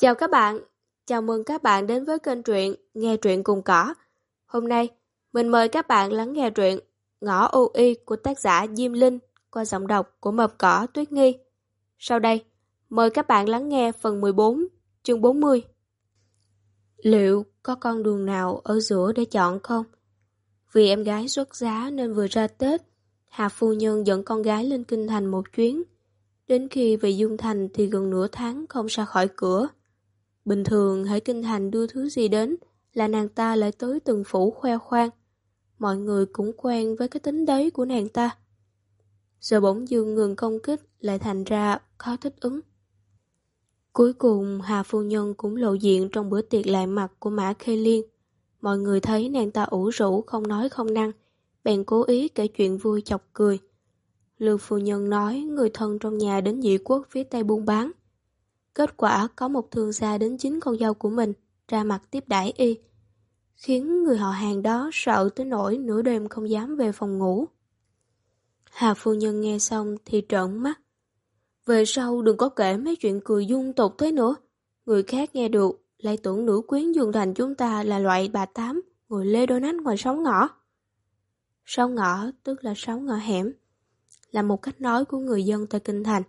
Chào các bạn, chào mừng các bạn đến với kênh truyện Nghe truyện cùng cỏ. Hôm nay, mình mời các bạn lắng nghe truyện Ngõ ô y của tác giả Diêm Linh qua giọng đọc của Mập Cỏ Tuyết Nghi. Sau đây, mời các bạn lắng nghe phần 14, chương 40. Liệu có con đường nào ở giữa để chọn không? Vì em gái xuất giá nên vừa ra Tết, Hà Phu Nhân dẫn con gái lên Kinh Thành một chuyến. Đến khi về Dung Thành thì gần nửa tháng không ra khỏi cửa. Bình thường hãy Kinh Thành đưa thứ gì đến là nàng ta lại tới từng phủ khoe khoang. Mọi người cũng quen với cái tính đấy của nàng ta. Giờ bỗng dưng ngừng công kích lại thành ra khó thích ứng. Cuối cùng Hà Phu Nhân cũng lộ diện trong bữa tiệc lại mặt của Mã Khê Liên. Mọi người thấy nàng ta ủ rũ không nói không năng, bèn cố ý kể chuyện vui chọc cười. Lưu Phu Nhân nói người thân trong nhà đến dị quốc phía Tây buôn bán. Kết quả có một thương gia đến chính con dâu của mình ra mặt tiếp đãi y, khiến người họ hàng đó sợ tới nỗi nửa đêm không dám về phòng ngủ. Hà Phu Nhân nghe xong thì trợn mắt. Về sau đừng có kể mấy chuyện cười dung tục thế nữa. Người khác nghe được lại tưởng nữ quyến Dương Thành chúng ta là loại bà tám ngồi lê đôi nách ngoài sóng ngõ. Sóng ngõ tức là sóng ngõ hẻm, là một cách nói của người dân tại Kinh Thành.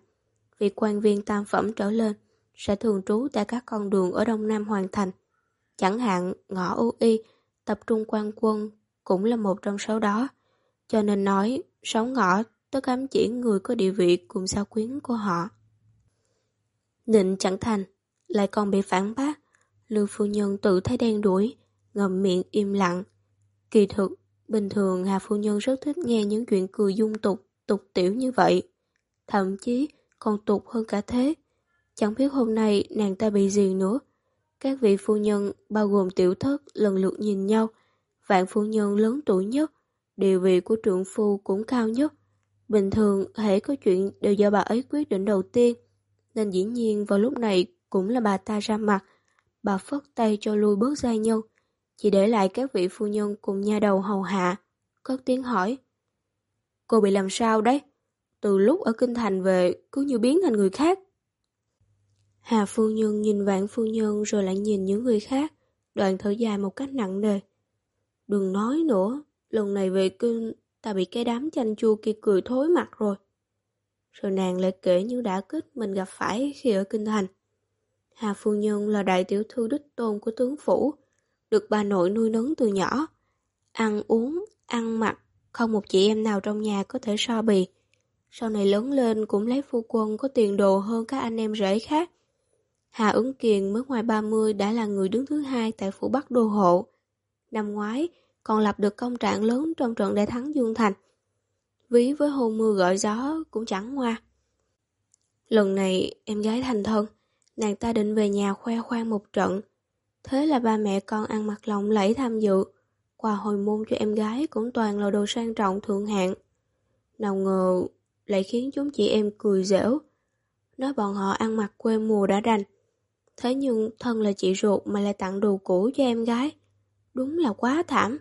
Việc quan viên tam phẩm trở lên sẽ thường trú tại các con đường ở Đông Nam Hoàng Thành. Chẳng hạn ngõ U Y, tập trung quan quân cũng là một trong số đó. Cho nên nói, sáu ngõ tức ám chỉ người có địa vị cùng sao quyến của họ. Nịnh chẳng thành, lại còn bị phản bác. Lưu phu nhân tự thấy đen đuổi, ngậm miệng im lặng. Kỳ thực, bình thường Hà phu nhân rất thích nghe những chuyện cười dung tục, tục tiểu như vậy. Thậm chí còn tục hơn cả thế. Chẳng biết hôm nay nàng ta bị gì nữa. Các vị phu nhân, bao gồm tiểu thất, lần lượt nhìn nhau. Vạn phu nhân lớn tuổi nhất, địa vị của trưởng phu cũng cao nhất. Bình thường, hễ có chuyện đều do bà ấy quyết định đầu tiên. Nên dĩ nhiên vào lúc này cũng là bà ta ra mặt. Bà phất tay cho lui bước gia nhân. Chỉ để lại các vị phu nhân cùng nha đầu hầu hạ. Cất tiếng hỏi. Cô bị làm sao đấy? Từ lúc ở Kinh Thành về, cứ như biến thành người khác. Hà phu nhân nhìn vạn phu nhân rồi lại nhìn những người khác, đoạn thở dài một cách nặng nề. Đừng nói nữa, lần này về kinh ta bị cái đám chanh chua kia cười thối mặt rồi. Rồi nàng lại kể những đã kích mình gặp phải khi ở kinh thành. Hà phu nhân là đại tiểu thư đích tôn của tướng phủ, được bà nội nuôi nấng từ nhỏ. Ăn uống, ăn mặc, không một chị em nào trong nhà có thể so bì. Sau này lớn lên cũng lấy phu quân có tiền đồ hơn các anh em rể khác. Hà Ứng Kiền mới ngoài 30 đã là người đứng thứ hai tại phủ Bắc Đô Hộ. Năm ngoái, còn lập được công trạng lớn trong trận đại thắng Dương Thành. Ví với hôn mưa gọi gió cũng chẳng qua. Lần này em gái thành thân, nàng ta định về nhà khoe khoang một trận. Thế là ba mẹ con ăn mặc lòng lẫy tham dự, quà hồi môn cho em gái cũng toàn là đồ sang trọng thượng hạng. Nào ngờ lại khiến chúng chị em cười dễu. Nói bọn họ ăn mặc quê mùa đã đành. Thế nhưng thân là chị ruột mà lại tặng đồ cũ cho em gái. Đúng là quá thảm.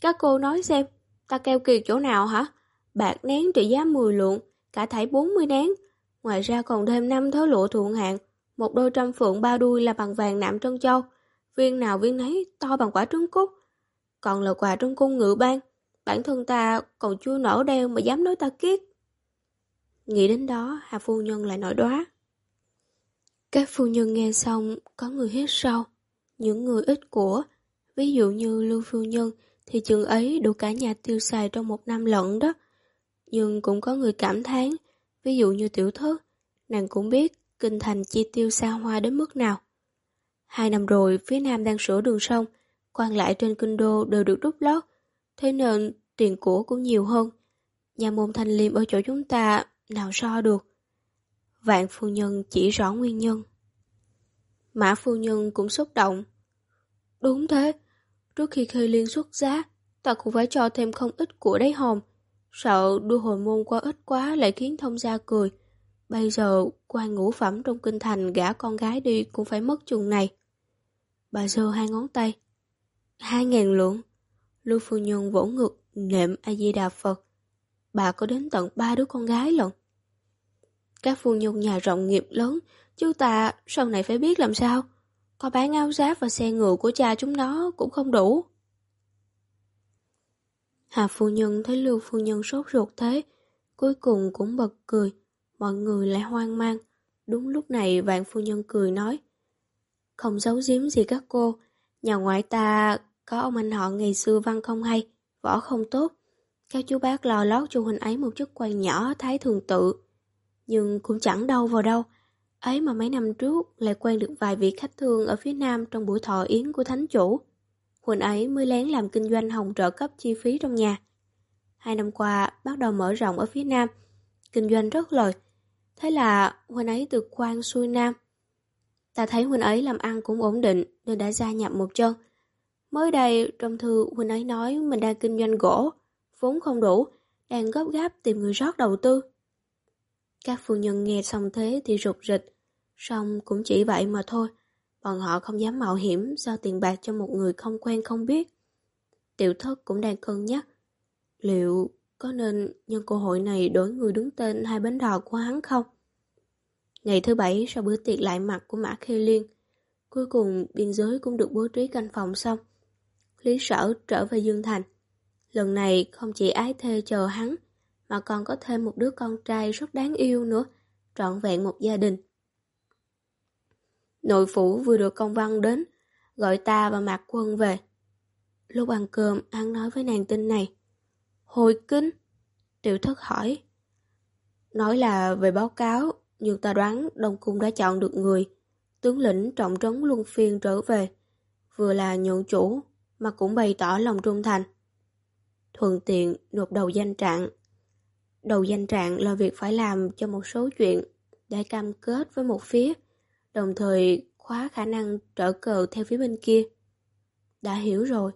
Các cô nói xem, ta keo kiệt chỗ nào hả? Bạc nén trị giá 10 lượng, cả thảy 40 nén. Ngoài ra còn thêm 5 thớ lụa thượng hạng, một đôi trăm phượng ba đuôi là bằng vàng nạm trân châu. Viên nào viên nấy to bằng quả trứng cút. Còn là quà trong cung ngự ban. Bản thân ta còn chưa nở đeo mà dám nói ta kiết. Nghĩ đến đó, Hà Phu Nhân lại nổi đoá. Các phu nhân nghe xong, có người hít sâu. Những người ít của, ví dụ như Lưu Phu Nhân, thì chừng ấy đủ cả nhà tiêu xài trong một năm lận đó. Nhưng cũng có người cảm thán, ví dụ như tiểu thất, nàng cũng biết kinh thành chi tiêu xa hoa đến mức nào. Hai năm rồi, phía nam đang sửa đường sông, quan lại trên kinh đô đều được đúc lót, thế nên tiền của cũng nhiều hơn. Nhà môn thanh liêm ở chỗ chúng ta nào so được. Vạn phu nhân chỉ rõ nguyên nhân. Mã phu nhân cũng xúc động. Đúng thế, trước khi khơi liên xuất giá, ta cũng phải cho thêm không ít của đáy hòm. Sợ đưa hồi môn qua ít quá lại khiến thông gia cười. Bây giờ, quan ngũ phẩm trong kinh thành gả con gái đi cũng phải mất chừng này. Bà giơ hai ngón tay. Hai ngàn lượng. Lưu phu nhân vỗ ngực, nệm A-di-đà Phật. Bà có đến tận ba đứa con gái lận. Các phu nhân nhà rộng nghiệp lớn Chú ta sau này phải biết làm sao. Có bán áo giáp và xe ngựa của cha chúng nó cũng không đủ. Hà phu nhân thấy Lưu phu nhân sốt ruột thế, cuối cùng cũng bật cười, mọi người lại hoang mang. Đúng lúc này vạn phu nhân cười nói, không giấu giếm gì các cô, nhà ngoại ta có ông anh họ ngày xưa văn không hay, võ không tốt. Các chú bác lo lót cho huynh ấy một chút quan nhỏ thái thường tự. Nhưng cũng chẳng đâu vào đâu. Ấy mà mấy năm trước lại quen được vài vị khách thương ở phía nam trong buổi thọ yến của thánh chủ. Huynh ấy mới lén làm kinh doanh hồng trợ cấp chi phí trong nhà. Hai năm qua bắt đầu mở rộng ở phía nam, kinh doanh rất lời. Thế là Huynh ấy từ quan xuôi nam. Ta thấy Huynh ấy làm ăn cũng ổn định nên đã gia nhập một chân. Mới đây trong thư Huynh ấy nói mình đang kinh doanh gỗ, vốn không đủ, đang gấp gáp tìm người rót đầu tư. Các phu nhân nghe xong thế thì rụt rịch, xong cũng chỉ vậy mà thôi. Bọn họ không dám mạo hiểm giao tiền bạc cho một người không quen không biết. Tiểu thất cũng đang cân nhắc. Liệu có nên nhân cơ hội này đổi người đứng tên hai bánh đò của hắn không? Ngày thứ bảy sau bữa tiệc lại mặt của Mã Khê Liên, cuối cùng biên giới cũng được bố trí canh phòng xong. Lý sở trở về Dương Thành. Lần này không chỉ ái thê chờ hắn, mà còn có thêm một đứa con trai rất đáng yêu nữa, trọn vẹn một gia đình. Nội phủ vừa được công văn đến, gọi ta và Mạc Quân về. Lúc ăn cơm, hắn nói với nàng tin này. Hồi kinh? Tiểu thất hỏi. Nói là về báo cáo, nhưng ta đoán Đông Cung đã chọn được người. Tướng lĩnh trọng trống luân phiên trở về. Vừa là nhận chủ, mà cũng bày tỏ lòng trung thành. Thuận tiện nộp đầu danh trạng. Đầu danh trạng là việc phải làm cho một số chuyện để cam kết với một phía đồng thời khóa khả năng trở cờ theo phía bên kia. Đã hiểu rồi.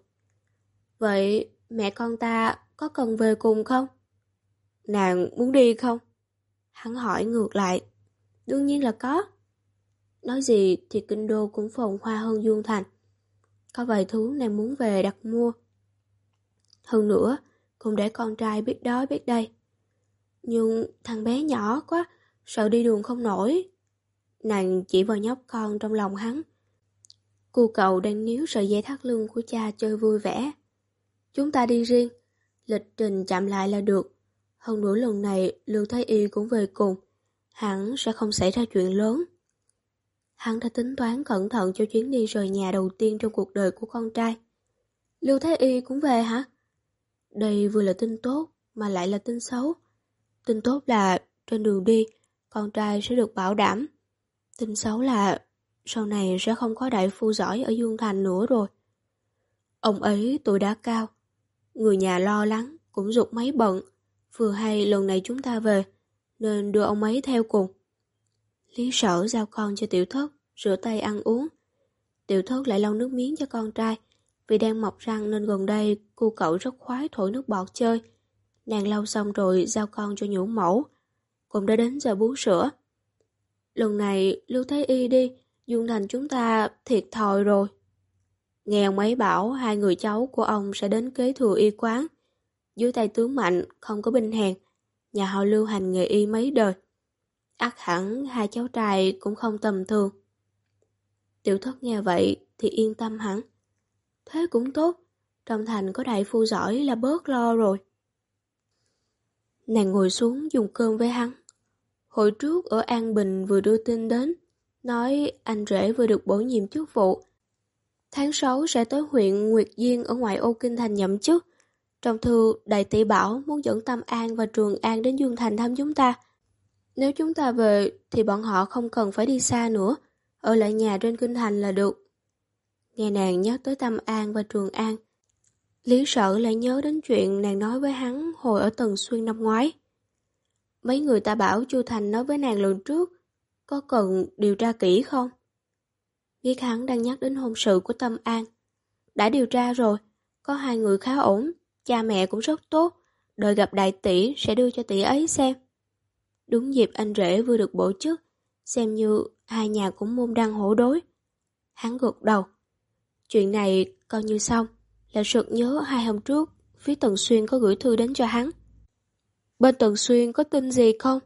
Vậy mẹ con ta có cần về cùng không? Nàng muốn đi không? Hắn hỏi ngược lại. Đương nhiên là có. Nói gì thì kinh đô cũng phồn hoa hơn Dương Thành. Có vài thứ nàng muốn về đặt mua. Hơn nữa, cũng để con trai biết đói biết đây. Nhưng thằng bé nhỏ quá, sợ đi đường không nổi. Nàng chỉ vào nhóc con trong lòng hắn. Cô cậu đang níu sợi dây thắt lưng của cha chơi vui vẻ. Chúng ta đi riêng, lịch trình chạm lại là được. Hơn nữa lần này Lưu Thái Y cũng về cùng, hắn sẽ không xảy ra chuyện lớn. Hắn đã tính toán cẩn thận cho chuyến đi rời nhà đầu tiên trong cuộc đời của con trai. Lưu Thái Y cũng về hả? Đây vừa là tin tốt mà lại là tin xấu. Tin tốt là trên đường đi, con trai sẽ được bảo đảm. Tin xấu là sau này sẽ không có đại phu giỏi ở Dương Thành nữa rồi. Ông ấy tuổi đã cao, người nhà lo lắng, cũng dục mấy bận. Vừa hay lần này chúng ta về, nên đưa ông ấy theo cùng. Lý sở giao con cho tiểu thất, rửa tay ăn uống. Tiểu thất lại lau nước miếng cho con trai, vì đang mọc răng nên gần đây cô cậu rất khoái thổi nước bọt chơi. Nàng lau xong rồi giao con cho nhũ mẫu. Cũng đã đến giờ bú sữa. Lần này Lưu Thái Y đi, Dương Thành chúng ta thiệt thòi rồi. Nghe ông ấy bảo hai người cháu của ông sẽ đến kế thừa y quán. Dưới tay tướng mạnh, không có binh hèn. Nhà họ lưu hành nghề y mấy đời. ắt hẳn hai cháu trai cũng không tầm thường. Tiểu thất nghe vậy thì yên tâm hẳn. Thế cũng tốt, trong thành có đại phu giỏi là bớt lo rồi. Nàng ngồi xuống dùng cơm với hắn. Hồi trước ở An Bình vừa đưa tin đến, nói anh rể vừa được bổ nhiệm chức vụ. Tháng 6 sẽ tới huyện Nguyệt Diên ở ngoại ô Kinh Thành nhậm chức. Trong thư, Đại tỷ bảo muốn dẫn Tâm An và Trường An đến Dương Thành thăm chúng ta. Nếu chúng ta về thì bọn họ không cần phải đi xa nữa, ở lại nhà trên Kinh Thành là được. Nghe nàng nhắc tới Tâm An và Trường An, Lý sợ lại nhớ đến chuyện nàng nói với hắn hồi ở Tần Xuyên năm ngoái. Mấy người ta bảo Chu Thành nói với nàng lần trước, có cần điều tra kỹ không? Biết hắn đang nhắc đến hôn sự của Tâm An. Đã điều tra rồi, có hai người khá ổn, cha mẹ cũng rất tốt, đợi gặp đại tỷ sẽ đưa cho tỷ ấy xem. Đúng dịp anh rể vừa được bổ chức, xem như hai nhà cũng môn đăng hổ đối. Hắn gật đầu. Chuyện này coi như xong, là sực nhớ hai hôm trước, phía Tần Xuyên có gửi thư đến cho hắn. Bên Tần Xuyên có tin gì không?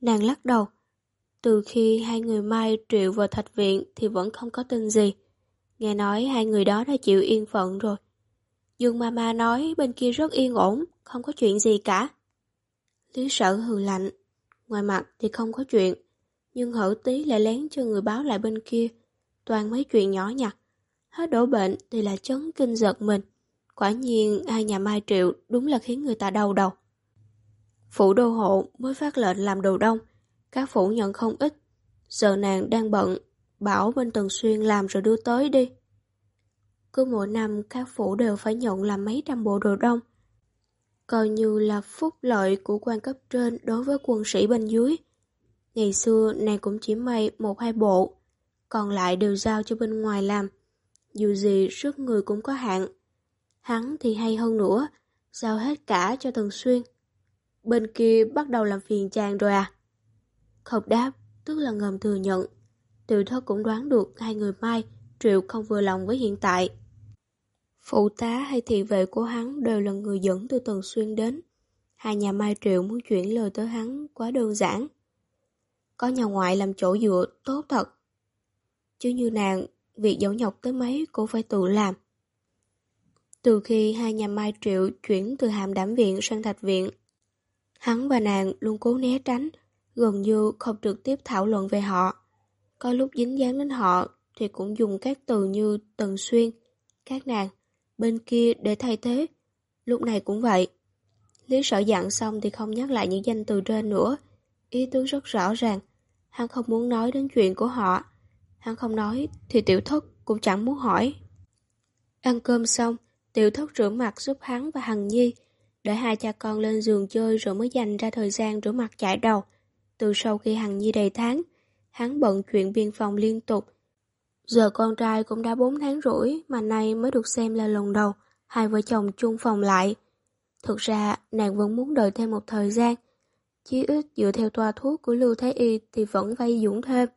Nàng lắc đầu. Từ khi hai người Mai triệu vào thạch viện thì vẫn không có tin gì. Nghe nói hai người đó đã chịu yên phận rồi. Dương Mama nói bên kia rất yên ổn, không có chuyện gì cả. Lý sở hừ lạnh. Ngoài mặt thì không có chuyện, nhưng hở tí lại lén cho người báo lại bên kia. Toàn mấy chuyện nhỏ nhặt. Hết đổ bệnh thì là chấn kinh giật mình. Quả nhiên hai nhà Mai Triệu đúng là khiến người ta đau đầu. Phủ đô hộ mới phát lệnh làm đồ đông, các phủ nhận không ít. Giờ nàng đang bận, bảo bên Tần Xuyên làm rồi đưa tới đi. Cứ mỗi năm các phủ đều phải nhận làm mấy trăm bộ đồ đông. Coi như là phúc lợi của quan cấp trên đối với quân sĩ bên dưới. Ngày xưa nàng cũng chỉ may một hai bộ, còn lại đều giao cho bên ngoài làm. Dù gì sức người cũng có hạn. Hắn thì hay hơn nữa, giao hết cả cho Tần Xuyên. Bên kia bắt đầu làm phiền chàng rồi à? Không đáp, tức là ngầm thừa nhận. Tiểu thơ cũng đoán được hai người Mai, Triệu không vừa lòng với hiện tại. Phụ tá hay thị vệ của hắn đều là người dẫn từ Tần Xuyên đến. Hai nhà Mai Triệu muốn chuyển lời tới hắn quá đơn giản. Có nhà ngoại làm chỗ dựa tốt thật. Chứ như nàng, việc dẫu nhọc tới mấy cũng phải tự làm. Từ khi hai nhà Mai Triệu chuyển từ hàm đảm viện sang thạch viện, hắn và nàng luôn cố né tránh, gần như không trực tiếp thảo luận về họ. Có lúc dính dáng đến họ thì cũng dùng các từ như tần xuyên, các nàng, bên kia để thay thế. Lúc này cũng vậy. Lý sở dặn xong thì không nhắc lại những danh từ trên nữa. Ý tứ rất rõ ràng. Hắn không muốn nói đến chuyện của họ. Hắn không nói thì tiểu thất cũng chẳng muốn hỏi. Ăn cơm xong, tiểu thất rửa mặt giúp hắn và Hằng Nhi, để hai cha con lên giường chơi rồi mới dành ra thời gian rửa mặt chải đầu. Từ sau khi Hằng Nhi đầy tháng, hắn bận chuyện biên phòng liên tục. Giờ con trai cũng đã 4 tháng rưỡi mà nay mới được xem là lần đầu hai vợ chồng chung phòng lại. Thực ra nàng vẫn muốn đợi thêm một thời gian. Chí ít dựa theo toa thuốc của Lưu Thái Y thì vẫn vay dũng thêm.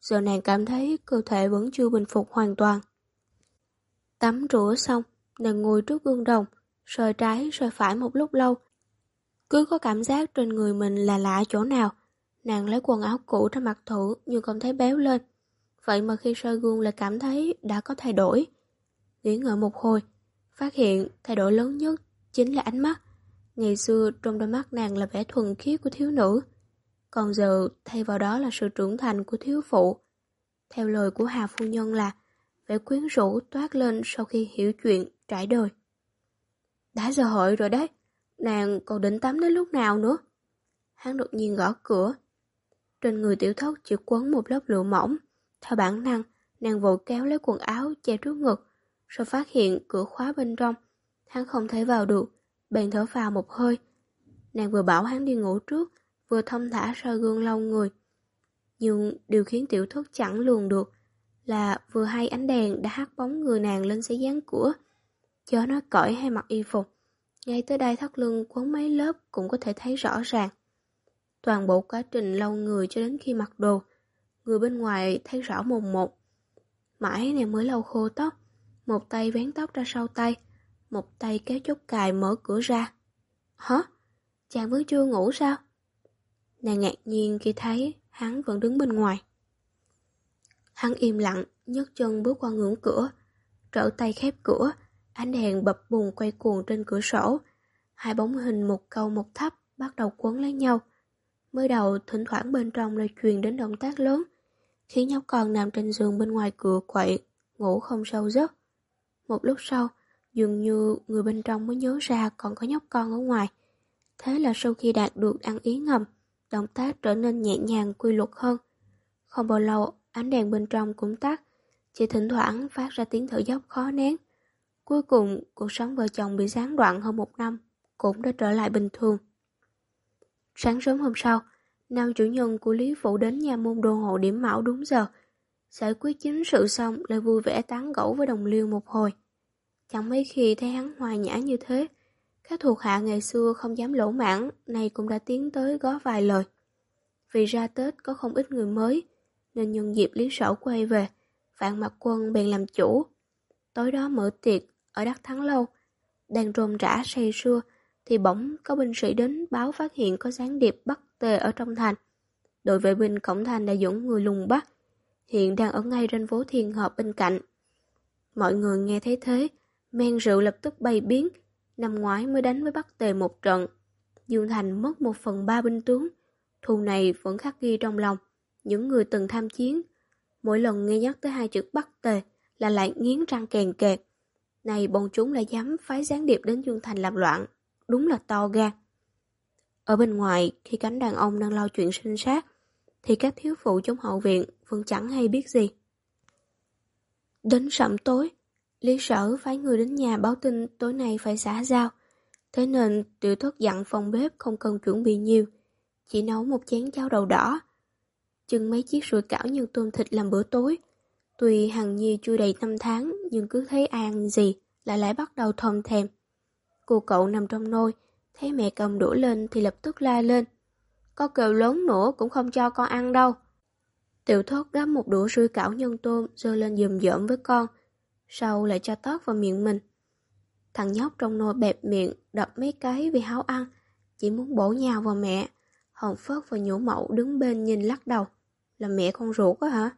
Giờ nàng cảm thấy cơ thể vẫn chưa bình phục hoàn toàn. Tắm rửa xong, nàng ngồi trước gương đồng, soi trái soi phải một lúc lâu. Cứ có cảm giác trên người mình là lạ chỗ nào. Nàng lấy quần áo cũ ra mặt thử nhưng không thấy béo lên. Vậy mà khi soi gương lại cảm thấy đã có thay đổi. Nghĩ ngợi một hồi, phát hiện thay đổi lớn nhất chính là ánh mắt. Ngày xưa trong đôi mắt nàng là vẻ thuần khiết của thiếu nữ. Còn giờ thay vào đó là sự trưởng thành của thiếu phụ. Theo lời của Hà Phu Nhân là vẻ quyến rũ toát lên sau khi hiểu chuyện trải đời. Đã giờ hội rồi đấy, nàng còn định tắm đến lúc nào nữa? Hắn đột nhiên gõ cửa. Trên người tiểu thất chỉ quấn một lớp lụa mỏng. Theo bản năng, nàng vội kéo lấy quần áo che trước ngực, rồi phát hiện cửa khóa bên trong. Hắn không thể vào được, bèn thở vào một hơi. Nàng vừa bảo hắn đi ngủ trước, vừa thông thả soi gương lâu người. Nhưng điều khiến tiểu thất chẳng lường được là vừa hay ánh đèn đã hắt bóng người nàng lên giấy dán cửa. Cho nó cởi hay mặc y phục. Ngay tới đây thắt lưng quấn mấy lớp cũng có thể thấy rõ ràng. Toàn bộ quá trình lâu người cho đến khi mặc đồ, người bên ngoài thấy rõ mồn một. Mãi nàng mới lau khô tóc, một tay vén tóc ra sau tay, một tay kéo chốt cài mở cửa ra. Hả? Chàng vẫn chưa ngủ sao? Nàng ngạc nhiên khi thấy hắn vẫn đứng bên ngoài. Hắn im lặng, nhấc chân bước qua ngưỡng cửa, trở tay khép cửa, ánh đèn bập bùng quay cuồng trên cửa sổ. Hai bóng hình một câu một thấp bắt đầu quấn lấy nhau. Mới đầu thỉnh thoảng bên trong lại truyền đến động tác lớn, khiến nhóc con nằm trên giường bên ngoài cửa quậy, ngủ không sâu giấc. Một lúc sau, dường như người bên trong mới nhớ ra còn có nhóc con ở ngoài. Thế là sau khi đạt được ăn ý ngầm, động tác trở nên nhẹ nhàng quy luật hơn. Không bao lâu, ánh đèn bên trong cũng tắt, chỉ thỉnh thoảng phát ra tiếng thở dốc khó nén. Cuối cùng, cuộc sống vợ chồng bị gián đoạn hơn một năm, cũng đã trở lại bình thường. Sáng sớm hôm sau, nam chủ nhân của Lý Phụ đến nhà môn đồ hộ điểm mão đúng giờ. Giải quyết chính sự xong lại vui vẻ tán gẫu với đồng liêu một hồi. Chẳng mấy khi thấy hắn hoài nhã như thế, các thuộc hạ ngày xưa không dám lỗ mãn, nay cũng đã tiến tới gói vài lời. Vì ra Tết có không ít người mới, nên nhân dịp Lý Sở quay về, Vạn Mặt Quân bèn làm chủ. Tối đó mở tiệc ở Đắc Thắng Lâu, đang rôm rã say sưa, thì bỗng có binh sĩ đến báo phát hiện có gián điệp bắt tề ở trong thành. đội vệ binh cổng thành đã dẫn người lùng bắt, hiện đang ở ngay trên phố thiên hợp bên cạnh. Mọi người nghe thấy thế, men rượu lập tức bay biến, năm ngoái mới đánh với Bắc Tề một trận. Dương Thành mất một phần ba binh tướng, thù này vẫn khắc ghi trong lòng. Những người từng tham chiến, mỗi lần nghe nhắc tới hai chữ Bắc Tề là lại nghiến răng kèn kẹt. Này bọn chúng lại dám phái gián điệp đến Dương Thành làm loạn, đúng là to gan. Ở bên ngoài, khi cánh đàn ông đang lo chuyện sinh sát, thì các thiếu phụ trong hậu viện vẫn chẳng hay biết gì. Đến sẩm tối, Lý sở phái người đến nhà báo tin tối nay phải xả dao Thế nên tiểu thất dặn phòng bếp không cần chuẩn bị nhiều, chỉ nấu một chén cháo đầu đỏ. Chừng mấy chiếc sủi cảo nhân tôm thịt làm bữa tối. Tuy Hằng Nhi chưa đầy năm tháng nhưng cứ thấy ăn gì là lại bắt đầu thòm thèm. Cô cậu nằm trong nôi, thấy mẹ cầm đũa lên thì lập tức la lên. Có kêu lớn nữa cũng không cho con ăn đâu. Tiểu thốt gắp một đũa sủi cảo nhân tôm rơi lên dùm dợm với con, sau lại cho tót vào miệng mình. Thằng nhóc trong nồi bẹp miệng, đập mấy cái vì háo ăn, chỉ muốn bổ nhào vào mẹ. Hồng Phớt và nhũ mẫu đứng bên nhìn lắc đầu. Là mẹ con ruột á hả?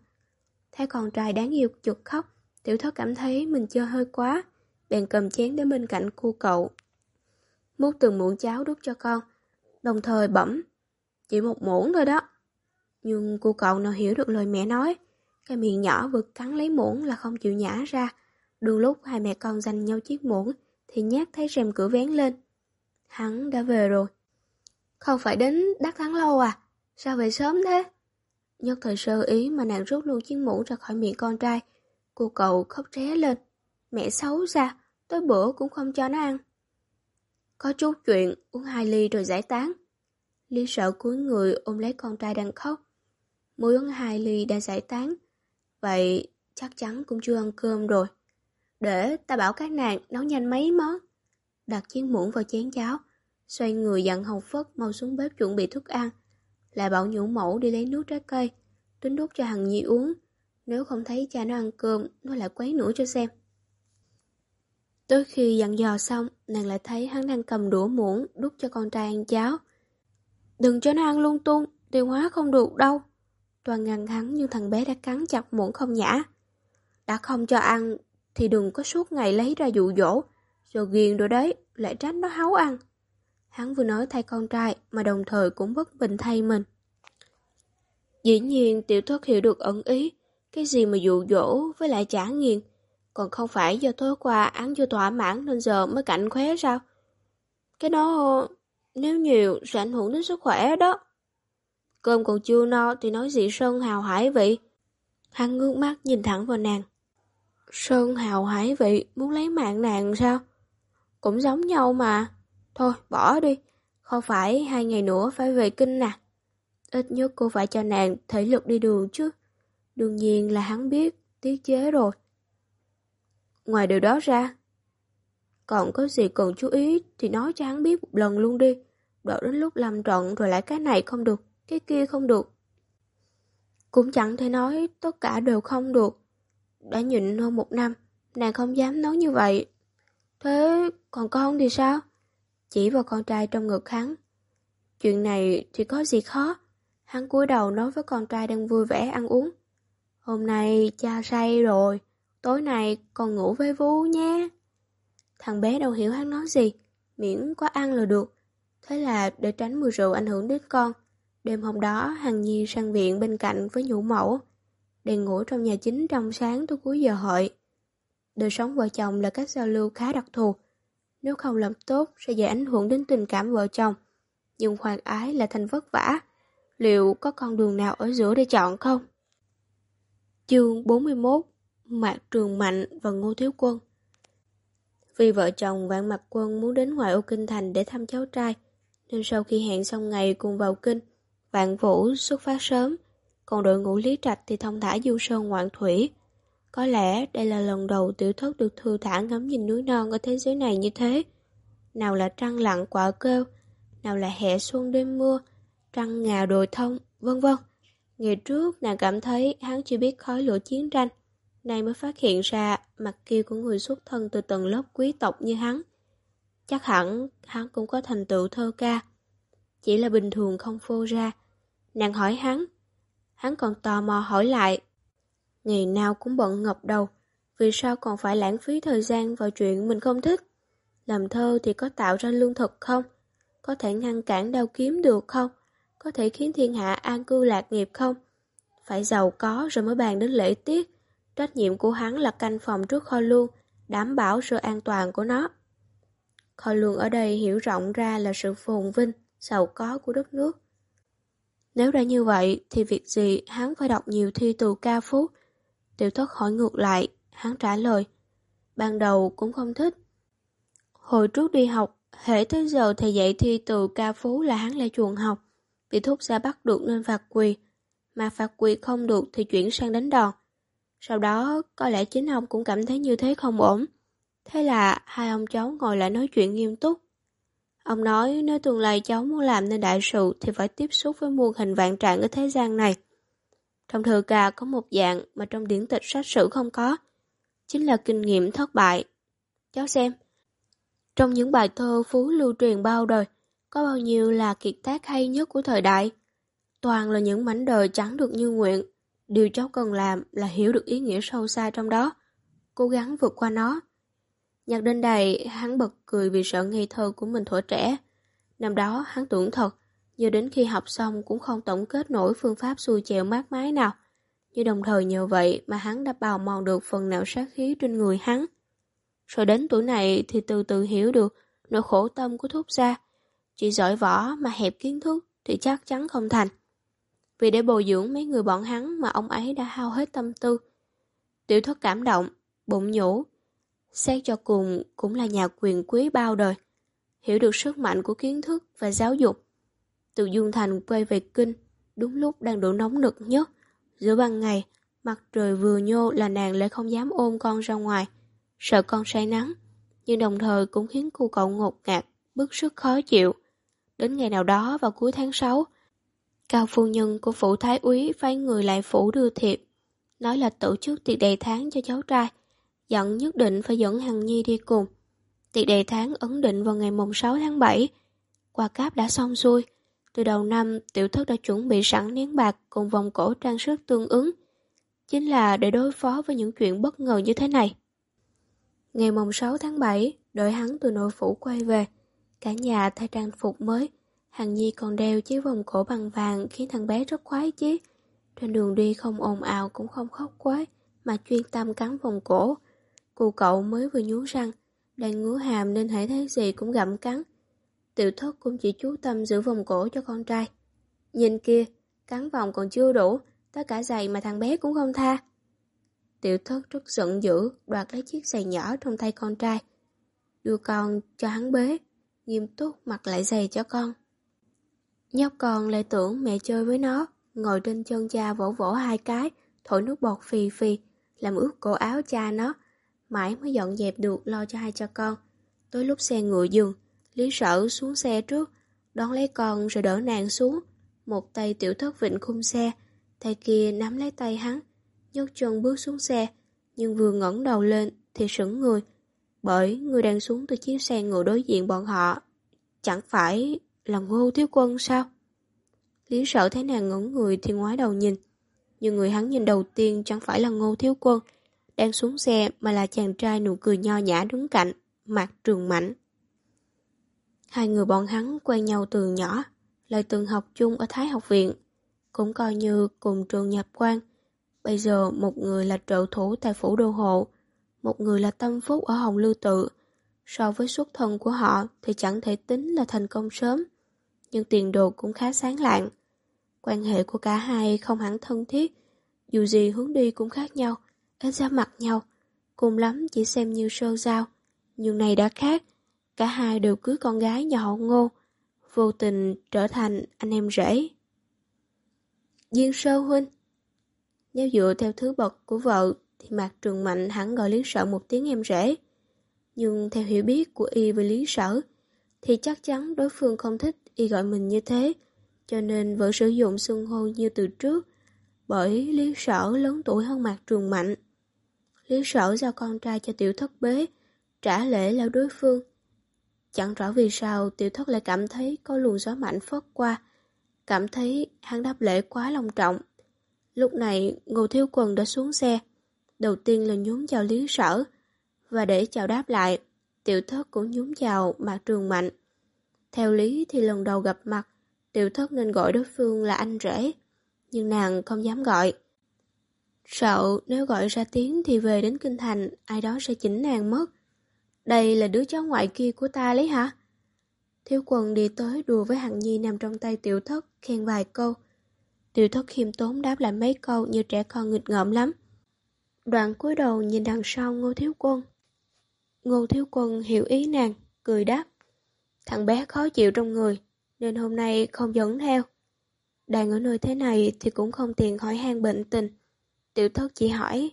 Thấy con trai đáng yêu chụt khóc, tiểu thất cảm thấy mình chơi hơi quá, bèn cầm chén đến bên cạnh cô cậu. Múc từng muỗng cháo đút cho con, đồng thời bẩm. Chỉ một muỗng thôi đó. Nhưng cô cậu nào hiểu được lời mẹ nói, cái miệng nhỏ vừa cắn lấy muỗng là không chịu nhả ra. Đường lúc hai mẹ con giành nhau chiếc muỗng thì nhát thấy rèm cửa vén lên. Hắn đã về rồi. Không phải đến Đắc Thắng Lâu à? Sao về sớm thế? Nhất thời sơ ý mà nàng rút luôn chiếc muỗng ra khỏi miệng con trai. Cô cậu khóc ré lên. Mẹ xấu ra, tới bữa cũng không cho nó ăn. Có chút chuyện, uống hai ly rồi giải tán. Lý sợ cuối người ôm lấy con trai đang khóc. Mới uống hai ly đã giải tán. Vậy chắc chắn cũng chưa ăn cơm rồi. Để ta bảo các nàng nấu nhanh mấy món. Đặt chiếc muỗng vào chén cháo, xoay người dặn hầu phất mau xuống bếp chuẩn bị thức ăn. Lại bảo nhũ mẫu đi lấy nước trái cây, tính đút cho Hằng Nhi uống. Nếu không thấy cha nó ăn cơm, nó lại quấy nữa cho xem. Tới khi dặn dò xong, nàng lại thấy hắn đang cầm đũa muỗng đút cho con trai ăn cháo. Đừng cho nó ăn lung tung, tiêu hóa không được đâu. Toàn ngăn hắn nhưng thằng bé đã cắn chặt muỗng không nhã. Đã không cho ăn thì đừng có suốt ngày lấy ra dụ dỗ, rồi ghiền rồi đấy, lại trách nó háu ăn. Hắn vừa nói thay con trai mà đồng thời cũng bất bình thay mình. Dĩ nhiên tiểu thất hiểu được ẩn ý, cái gì mà dụ dỗ với lại trả nghiền, còn không phải do tối qua ăn chưa thỏa mãn nên giờ mới cảnh khóe sao? Cái đó nếu nhiều sẽ ảnh hưởng đến sức khỏe đó. Cơm còn chưa no thì nói gì Sơn hào hải vị. Hắn ngước mắt nhìn thẳng vào nàng. Sơn hào hải vị muốn lấy mạng nàng sao? Cũng giống nhau mà. Thôi bỏ đi. Không phải hai ngày nữa phải về kinh nè. Ít nhất cô phải cho nàng thể lực đi đường chứ. Đương nhiên là hắn biết, tiết chế rồi. Ngoài điều đó ra, còn có gì cần chú ý thì nói cho hắn biết một lần luôn đi. Đợi đến lúc làm trận rồi lại cái này không được cái kia không được. Cũng chẳng thể nói tất cả đều không được. Đã nhịn hơn một năm, nàng không dám nói như vậy. Thế còn con thì sao? Chỉ vào con trai trong ngực hắn. Chuyện này thì có gì khó. Hắn cúi đầu nói với con trai đang vui vẻ ăn uống. Hôm nay cha say rồi, tối nay con ngủ với vú nhé. Thằng bé đâu hiểu hắn nói gì, miễn có ăn là được. Thế là để tránh mùi rượu ảnh hưởng đến con, Đêm hôm đó, Hằng Nhi sang viện bên cạnh với nhũ mẫu. Đèn ngủ trong nhà chính trong sáng tới cuối giờ hợi. Đời sống vợ chồng là cách giao lưu khá đặc thù. Nếu không làm tốt sẽ dễ ảnh hưởng đến tình cảm vợ chồng. Nhưng hoàng ái là thành vất vả. Liệu có con đường nào ở giữa để chọn không? Chương 41 Mạc Trường Mạnh và Ngô Thiếu Quân Vì vợ chồng Vạn Mặt Quân muốn đến ngoại ô Kinh Thành để thăm cháu trai, nên sau khi hẹn xong ngày cùng vào Kinh, Vạn Vũ xuất phát sớm, còn đội ngũ Lý Trạch thì thông thả du sơn ngoạn thủy. Có lẽ đây là lần đầu tiểu thất được thư thả ngắm nhìn núi non ở thế giới này như thế. Nào là trăng lặng quả kêu, nào là hè xuân đêm mưa, trăng ngà đồi thông, vân vân. Ngày trước nàng cảm thấy hắn chỉ biết khói lửa chiến tranh, nay mới phát hiện ra mặt kia của người xuất thân từ tầng lớp quý tộc như hắn. Chắc hẳn hắn cũng có thành tựu thơ ca, chỉ là bình thường không phô ra, Nàng hỏi hắn. Hắn còn tò mò hỏi lại. Ngày nào cũng bận ngập đầu, vì sao còn phải lãng phí thời gian vào chuyện mình không thích? Làm thơ thì có tạo ra lương thực không? Có thể ngăn cản đau kiếm được không? Có thể khiến thiên hạ an cư lạc nghiệp không? Phải giàu có rồi mới bàn đến lễ tiết. Trách nhiệm của hắn là canh phòng trước kho lương, đảm bảo sự an toàn của nó. Kho lương ở đây hiểu rộng ra là sự phồn vinh, giàu có của đất nước. Nếu đã như vậy thì việc gì hắn phải đọc nhiều thi từ ca phú? Tiểu thất hỏi ngược lại, hắn trả lời. Ban đầu cũng không thích. Hồi trước đi học, hệ tới giờ thầy dạy thi từ ca phú là hắn lại chuồng học. Bị thúc ra bắt được nên phạt quỳ. Mà phạt quỳ không được thì chuyển sang đánh đòn. Sau đó, có lẽ chính ông cũng cảm thấy như thế không ổn. Thế là hai ông cháu ngồi lại nói chuyện nghiêm túc. Ông nói nếu tương lai cháu muốn làm nên đại sự thì phải tiếp xúc với muôn hình vạn trạng ở thế gian này. Trong thừa ca có một dạng mà trong điển tịch sách sử không có, chính là kinh nghiệm thất bại. Cháu xem, trong những bài thơ phú lưu truyền bao đời, có bao nhiêu là kiệt tác hay nhất của thời đại? Toàn là những mảnh đời chẳng được như nguyện. Điều cháu cần làm là hiểu được ý nghĩa sâu xa trong đó, cố gắng vượt qua nó. Nhắc đến đây, hắn bật cười vì sợ ngây thơ của mình thuở trẻ. Năm đó, hắn tưởng thật, giờ đến khi học xong cũng không tổng kết nổi phương pháp xui chèo mát mái nào. Nhưng đồng thời nhờ vậy mà hắn đã bào mòn được phần nào sát khí trên người hắn. Rồi đến tuổi này thì từ từ hiểu được nỗi khổ tâm của thúc gia. Chỉ giỏi võ mà hẹp kiến thức thì chắc chắn không thành. Vì để bồi dưỡng mấy người bọn hắn mà ông ấy đã hao hết tâm tư. Tiểu thất cảm động, bụng nhủ. Xét cho cùng cũng là nhà quyền quý bao đời. Hiểu được sức mạnh của kiến thức và giáo dục. Từ Dương Thành quay về Kinh, đúng lúc đang đổ nóng nực nhất. Giữa ban ngày, mặt trời vừa nhô là nàng lại không dám ôm con ra ngoài, sợ con say nắng, nhưng đồng thời cũng khiến cô cậu ngột ngạt, bức sức khó chịu. Đến ngày nào đó vào cuối tháng 6, Cao phu nhân của phủ thái úy phái người lại phủ đưa thiệp, nói là tổ chức tiệc đầy tháng cho cháu trai, dặn nhất định phải dẫn Hằng Nhi đi cùng. Tiệc đầy tháng ấn định vào ngày mùng 6 tháng 7. Quà cáp đã xong xuôi, từ đầu năm, tiểu thất đã chuẩn bị sẵn nén bạc cùng vòng cổ trang sức tương ứng. Chính là để đối phó với những chuyện bất ngờ như thế này. Ngày mùng 6 tháng 7, đợi hắn từ nội phủ quay về. Cả nhà thay trang phục mới. Hằng Nhi còn đeo chiếc vòng cổ bằng vàng khiến thằng bé rất khoái chứ. Trên đường đi không ồn ào cũng không khóc quái, mà chuyên tâm cắn vòng cổ. Cô cậu mới vừa nhú răng, đang ngứa hàm nên hãy thấy gì cũng gặm cắn. Tiểu thất cũng chỉ chú tâm giữ vòng cổ cho con trai. Nhìn kia, cắn vòng còn chưa đủ, tất cả giày mà thằng bé cũng không tha. Tiểu thất rất giận dữ, đoạt lấy chiếc giày nhỏ trong tay con trai. Đưa con cho hắn bế, nghiêm túc mặc lại giày cho con. Nhóc con lại tưởng mẹ chơi với nó, ngồi trên chân cha vỗ vỗ hai cái, thổi nước bọt phì phì, làm ướt cổ áo cha nó. Mãi mới dọn dẹp được lo cho hai cha con. Tới lúc xe ngựa dừng, Lý sở xuống xe trước, đón lấy con rồi đỡ nàng xuống. Một tay tiểu thất vịnh khung xe, tay kia nắm lấy tay hắn, nhấc chân bước xuống xe, nhưng vừa ngẩng đầu lên thì sững người, bởi người đang xuống từ chiếc xe ngựa đối diện bọn họ. Chẳng phải là ngô thiếu quân sao? Lý sở thấy nàng ngẩn người thì ngoái đầu nhìn, nhưng người hắn nhìn đầu tiên chẳng phải là ngô thiếu quân, đang xuống xe mà là chàng trai nụ cười nho nhã đứng cạnh, mặt trường mảnh. Hai người bọn hắn quen nhau từ nhỏ, lại từng học chung ở Thái học viện, cũng coi như cùng trường nhập quan. Bây giờ một người là trợ thủ tại phủ đô hộ, một người là tâm phúc ở Hồng Lưu Tự. So với xuất thân của họ thì chẳng thể tính là thành công sớm, nhưng tiền đồ cũng khá sáng lạng. Quan hệ của cả hai không hẳn thân thiết, dù gì hướng đi cũng khác nhau, ít ra mặt nhau, cùng lắm chỉ xem như sơ giao. Nhưng này đã khác, Cả hai đều cưới con gái nhà họ ngô, vô tình trở thành anh em rể. Diên sơ huynh Nếu dựa theo thứ bậc của vợ thì Mạc Trường Mạnh hẳn gọi Lý Sở một tiếng em rể. Nhưng theo hiểu biết của y về Lý Sở thì chắc chắn đối phương không thích y gọi mình như thế, cho nên vẫn sử dụng xưng hô như từ trước, bởi Lý Sở lớn tuổi hơn Mạc Trường Mạnh. Lý Sở giao con trai cho tiểu thất bế, trả lễ lao đối phương, Chẳng rõ vì sao tiểu thất lại cảm thấy có luồng gió mạnh phớt qua. cảm thấy hắn đáp lễ quá long trọng. Lúc này, Ngô Thiếu quần đã xuống xe. Đầu tiên là nhún chào Lý Sở, và để chào đáp lại, tiểu thất cũng nhún chào Mạc Trường Mạnh. Theo lý thì lần đầu gặp mặt, tiểu thất nên gọi đối phương là anh rể, nhưng nàng không dám gọi. Sợ nếu gọi ra tiếng thì về đến kinh thành, ai đó sẽ chỉnh nàng mất. Đây là đứa cháu ngoại kia của ta lấy hả? Thiếu quần đi tới đùa với Hằng Nhi nằm trong tay tiểu thất, khen vài câu. Tiểu thất khiêm tốn đáp lại mấy câu như trẻ con nghịch ngợm lắm. Đoạn cúi đầu nhìn đằng sau ngô thiếu quân. Ngô thiếu quân hiểu ý nàng, cười đáp. Thằng bé khó chịu trong người, nên hôm nay không dẫn theo. Đang ở nơi thế này thì cũng không tiện hỏi han bệnh tình. Tiểu thất chỉ hỏi,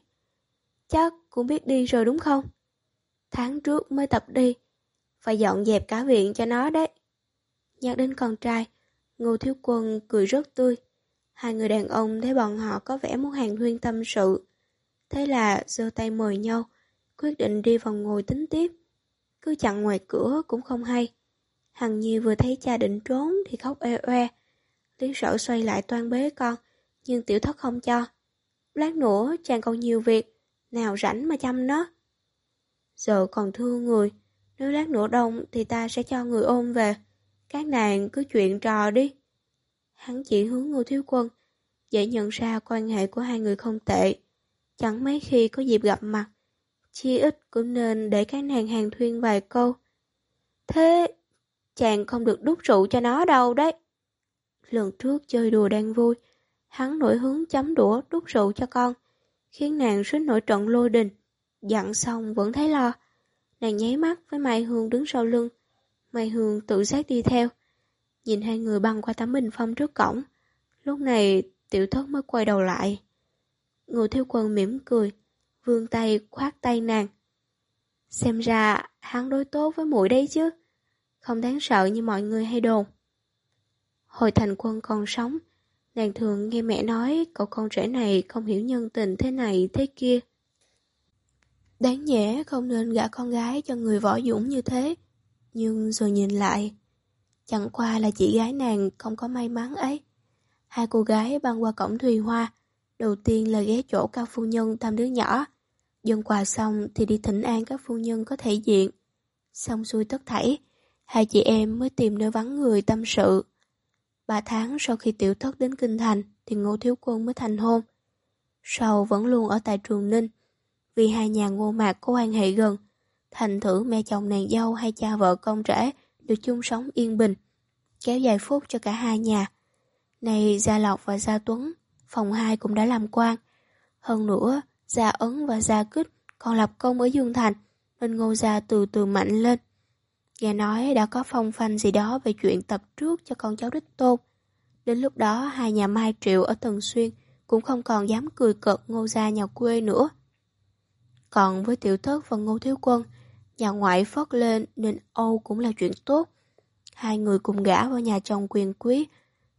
chắc cũng biết đi rồi đúng không? Tháng trước mới tập đi, phải dọn dẹp cả viện cho nó đấy. Nhắc đến con trai, Ngô Thiếu Quân cười rất tươi. Hai người đàn ông thấy bọn họ có vẻ muốn hàng huyên tâm sự. Thế là giơ tay mời nhau, quyết định đi vào ngồi tính tiếp. Cứ chặn ngoài cửa cũng không hay. Hằng Nhi vừa thấy cha định trốn thì khóc oe oe. Lý sở xoay lại toan bế con, nhưng tiểu thất không cho. Lát nữa chàng còn nhiều việc, nào rảnh mà chăm nó. Giờ còn thương người, nếu lát nữa đông thì ta sẽ cho người ôm về. Các nàng cứ chuyện trò đi. Hắn chỉ hướng ngô thiếu quân, dễ nhận ra quan hệ của hai người không tệ. Chẳng mấy khi có dịp gặp mặt, chi ít cũng nên để các nàng hàng thuyên vài câu. Thế, chàng không được đút rượu cho nó đâu đấy. Lần trước chơi đùa đang vui, hắn nổi hứng chấm đũa đút rượu cho con, khiến nàng suýt nổi trận lôi đình. Dặn xong vẫn thấy lo. Nàng nháy mắt với Mai Hương đứng sau lưng. Mai Hương tự giác đi theo. Nhìn hai người băng qua tấm bình phong trước cổng. Lúc này tiểu thất mới quay đầu lại. Ngồi theo quần mỉm cười, vươn tay khoát tay nàng. Xem ra hắn đối tốt với muội đấy chứ, không đáng sợ như mọi người hay đồn. Hồi thành quân còn sống, nàng thường nghe mẹ nói cậu con trẻ này không hiểu nhân tình thế này thế kia. Đáng nhẽ không nên gả con gái cho người võ dũng như thế. Nhưng rồi nhìn lại, chẳng qua là chị gái nàng không có may mắn ấy. Hai cô gái băng qua cổng Thùy Hoa, đầu tiên là ghé chỗ cao phu nhân thăm đứa nhỏ. Dân quà xong thì đi thỉnh an các phu nhân có thể diện. Xong xuôi tất thảy, hai chị em mới tìm nơi vắng người tâm sự. Ba tháng sau khi tiểu thất đến Kinh Thành thì Ngô Thiếu Quân mới thành hôn. Sau vẫn luôn ở tại Trường Ninh, vì hai nhà ngô mạc có quan hệ gần. Thành thử mẹ chồng nàng dâu hay cha vợ con rể được chung sống yên bình, kéo dài phút cho cả hai nhà. Này Gia Lộc và Gia Tuấn, phòng hai cũng đã làm quan. Hơn nữa, Gia Ấn và Gia Kích còn lập công ở Dương Thành, nên ngô gia từ từ mạnh lên. Nghe nói đã có phong phanh gì đó về chuyện tập trước cho con cháu đích tôn. Đến lúc đó hai nhà Mai Triệu ở Tần Xuyên cũng không còn dám cười cợt ngô gia nhà quê nữa. Còn với tiểu thất và ngô thiếu quân, nhà ngoại phất lên nên Âu cũng là chuyện tốt. Hai người cùng gã vào nhà chồng quyền quý,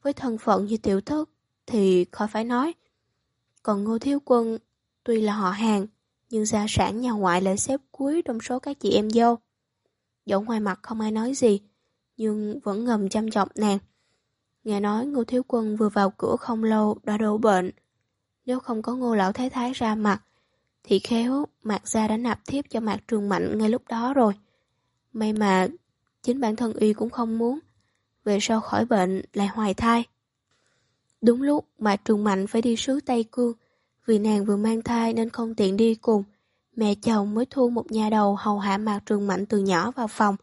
với thân phận như tiểu thất thì khỏi phải nói. Còn ngô thiếu quân, tuy là họ hàng, nhưng gia sản nhà ngoại lại xếp cuối trong số các chị em dâu. Dẫu ngoài mặt không ai nói gì, nhưng vẫn ngầm chăm chọc nàng. Nghe nói ngô thiếu quân vừa vào cửa không lâu đã đổ bệnh. Nếu không có ngô lão thái thái ra mặt, thì khéo Mạc Gia đã nạp thiếp cho Mạc Trường Mạnh ngay lúc đó rồi. May mà chính bản thân y cũng không muốn. Về sau khỏi bệnh lại hoài thai. Đúng lúc Mạc Trường Mạnh phải đi sứ Tây Cương, vì nàng vừa mang thai nên không tiện đi cùng. Mẹ chồng mới thu một nhà đầu hầu hạ Mạc Trường Mạnh từ nhỏ vào phòng,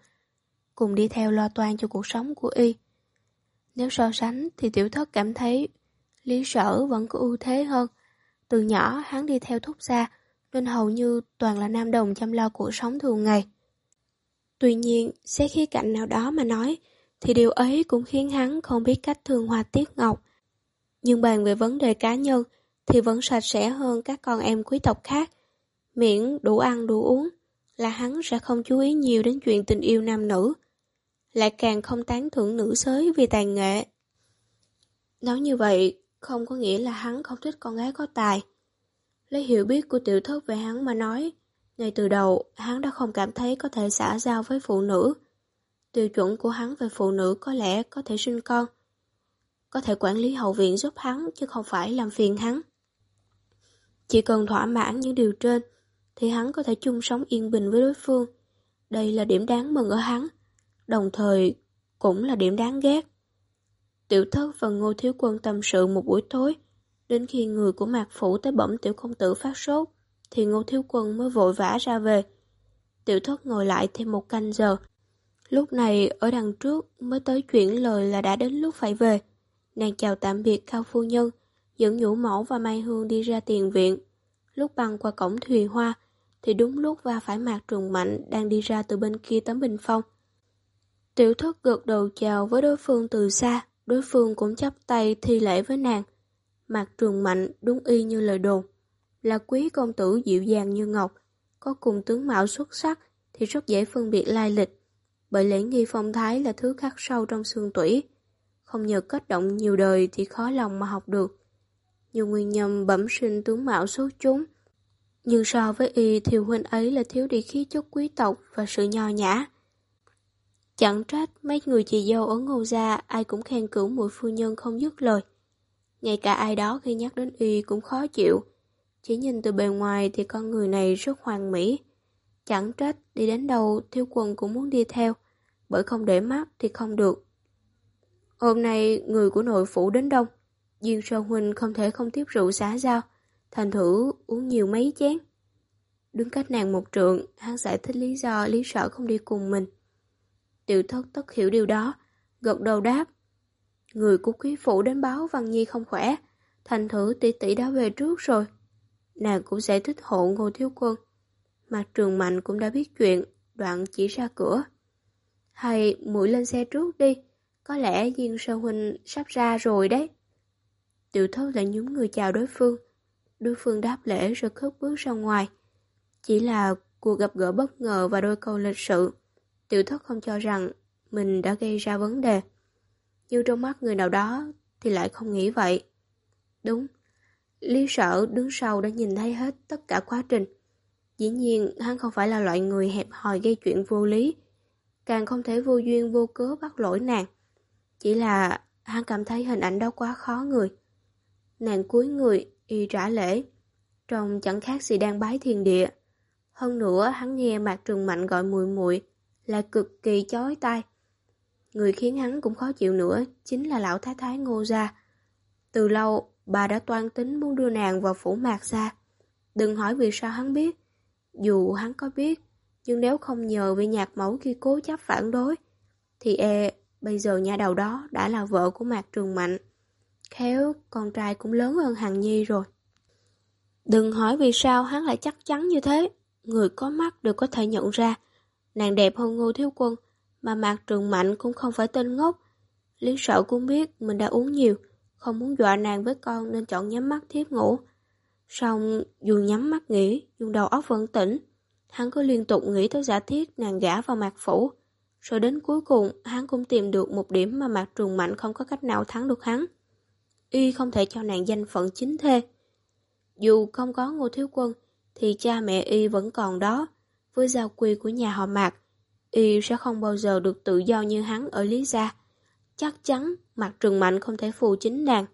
cùng đi theo lo toan cho cuộc sống của y. Nếu so sánh thì tiểu thất cảm thấy lý sở vẫn có ưu thế hơn. Từ nhỏ hắn đi theo thúc xa nên hầu như toàn là nam đồng chăm lo cuộc sống thường ngày. Tuy nhiên, xét khía cạnh nào đó mà nói, thì điều ấy cũng khiến hắn không biết cách thương hoa tiết ngọc. Nhưng bàn về vấn đề cá nhân, thì vẫn sạch sẽ hơn các con em quý tộc khác. Miễn đủ ăn đủ uống, là hắn sẽ không chú ý nhiều đến chuyện tình yêu nam nữ. Lại càng không tán thưởng nữ giới vì tài nghệ. Nói như vậy, không có nghĩa là hắn không thích con gái có tài. Lấy hiểu biết của tiểu thất về hắn mà nói, ngay từ đầu hắn đã không cảm thấy có thể xã giao với phụ nữ. Tiêu chuẩn của hắn về phụ nữ có lẽ có thể sinh con. có thể quản lý hậu viện giúp hắn chứ không phải làm phiền hắn. Chỉ cần thỏa mãn những điều trên, thì hắn có thể chung sống yên bình với đối phương. Đây là điểm đáng mừng ở hắn, đồng thời cũng là điểm đáng ghét. Tiểu thất và ngô thiếu quân tâm sự một buổi tối, đến khi người của mạc phủ tới bẩm tiểu công tử phát sốt, thì ngô thiếu quân mới vội vã ra về. Tiểu thất ngồi lại thêm một canh giờ. Lúc này ở đằng trước mới tới chuyển lời là đã đến lúc phải về. Nàng chào tạm biệt cao phu nhân, dẫn nhũ mẫu và mai hương đi ra tiền viện. Lúc băng qua cổng thuyền hoa, thì đúng lúc va phải mạc trùng mạnh đang đi ra từ bên kia tấm bình phong. Tiểu thất gật đầu chào với đối phương từ xa, đối phương cũng chắp tay thi lễ với nàng. Mạc trường mạnh đúng y như lời đồn, là quý công tử dịu dàng như ngọc, có cùng tướng mạo xuất sắc thì rất dễ phân biệt lai lịch, bởi lễ nghi phong thái là thứ khắc sâu trong xương tủy, không nhờ kết động nhiều đời thì khó lòng mà học được. Nhiều nguyên nhân bẩm sinh tướng mạo xuất chúng, nhưng so với y thì huynh ấy là thiếu đi khí chất quý tộc và sự nho nhã. Chẳng trách mấy người chị dâu ở Ngô Gia ai cũng khen cửu mùi phu nhân không dứt lời. Ngay cả ai đó khi nhắc đến y cũng khó chịu. Chỉ nhìn từ bề ngoài thì con người này rất hoàn mỹ. Chẳng trách đi đến đâu thiếu quần cũng muốn đi theo, bởi không để mắt thì không được. Hôm nay người của nội phủ đến đông, Duyên Sơn Huynh không thể không tiếp rượu xá giao, thành thử uống nhiều mấy chén. Đứng cách nàng một trượng, hắn giải thích lý do lý sở không đi cùng mình. Tiểu thất tất hiểu điều đó, gật đầu đáp. Người của quý phủ đến báo Văn Nhi không khỏe, thành thử tỷ tỷ đã về trước rồi. Nàng cũng giải thích hộ ngô thiếu quân. Mặt trường mạnh cũng đã biết chuyện, đoạn chỉ ra cửa. Hay mũi lên xe trước đi, có lẽ Diên Sơ Huynh sắp ra rồi đấy. Tiểu thất lại nhúng người chào đối phương. Đối phương đáp lễ rồi khớp bước ra ngoài. Chỉ là cuộc gặp gỡ bất ngờ và đôi câu lịch sự. Tiểu thất không cho rằng mình đã gây ra vấn đề. Nhưng trong mắt người nào đó thì lại không nghĩ vậy. Đúng, Lý sở đứng sau đã nhìn thấy hết tất cả quá trình. Dĩ nhiên, hắn không phải là loại người hẹp hòi gây chuyện vô lý. Càng không thể vô duyên vô cớ bắt lỗi nàng. Chỉ là hắn cảm thấy hình ảnh đó quá khó người. Nàng cúi người, y trả lễ. Trông chẳng khác gì đang bái thiền địa. Hơn nữa, hắn nghe Mạc Trường Mạnh gọi Muội muội là cực kỳ chói tai. Người khiến hắn cũng khó chịu nữa chính là lão thái thái ngô gia. Từ lâu, bà đã toan tính muốn đưa nàng vào phủ mạc gia. Đừng hỏi vì sao hắn biết. Dù hắn có biết, nhưng nếu không nhờ vị nhạc mẫu khi cố chấp phản đối, thì e bây giờ nhà đầu đó đã là vợ của Mạc Trường Mạnh. Khéo con trai cũng lớn hơn Hằng Nhi rồi. Đừng hỏi vì sao hắn lại chắc chắn như thế. Người có mắt đều có thể nhận ra. Nàng đẹp hơn Ngô Thiếu Quân, mà Mạc Trường Mạnh cũng không phải tên ngốc. Lý sợ cũng biết mình đã uống nhiều, không muốn dọa nàng với con nên chọn nhắm mắt thiếp ngủ. Xong, dù nhắm mắt nghĩ, dùng đầu óc vẫn tỉnh. Hắn cứ liên tục nghĩ tới giả thiết nàng gã vào mạc phủ. Rồi đến cuối cùng, hắn cũng tìm được một điểm mà mạc trường mạnh không có cách nào thắng được hắn. Y không thể cho nàng danh phận chính thê. Dù không có ngô thiếu quân, thì cha mẹ Y vẫn còn đó. Với giao quy của nhà họ mạc, Y sẽ không bao giờ được tự do như hắn ở Lý Gia. Chắc chắn mặt trường mạnh không thể phù chính nàng.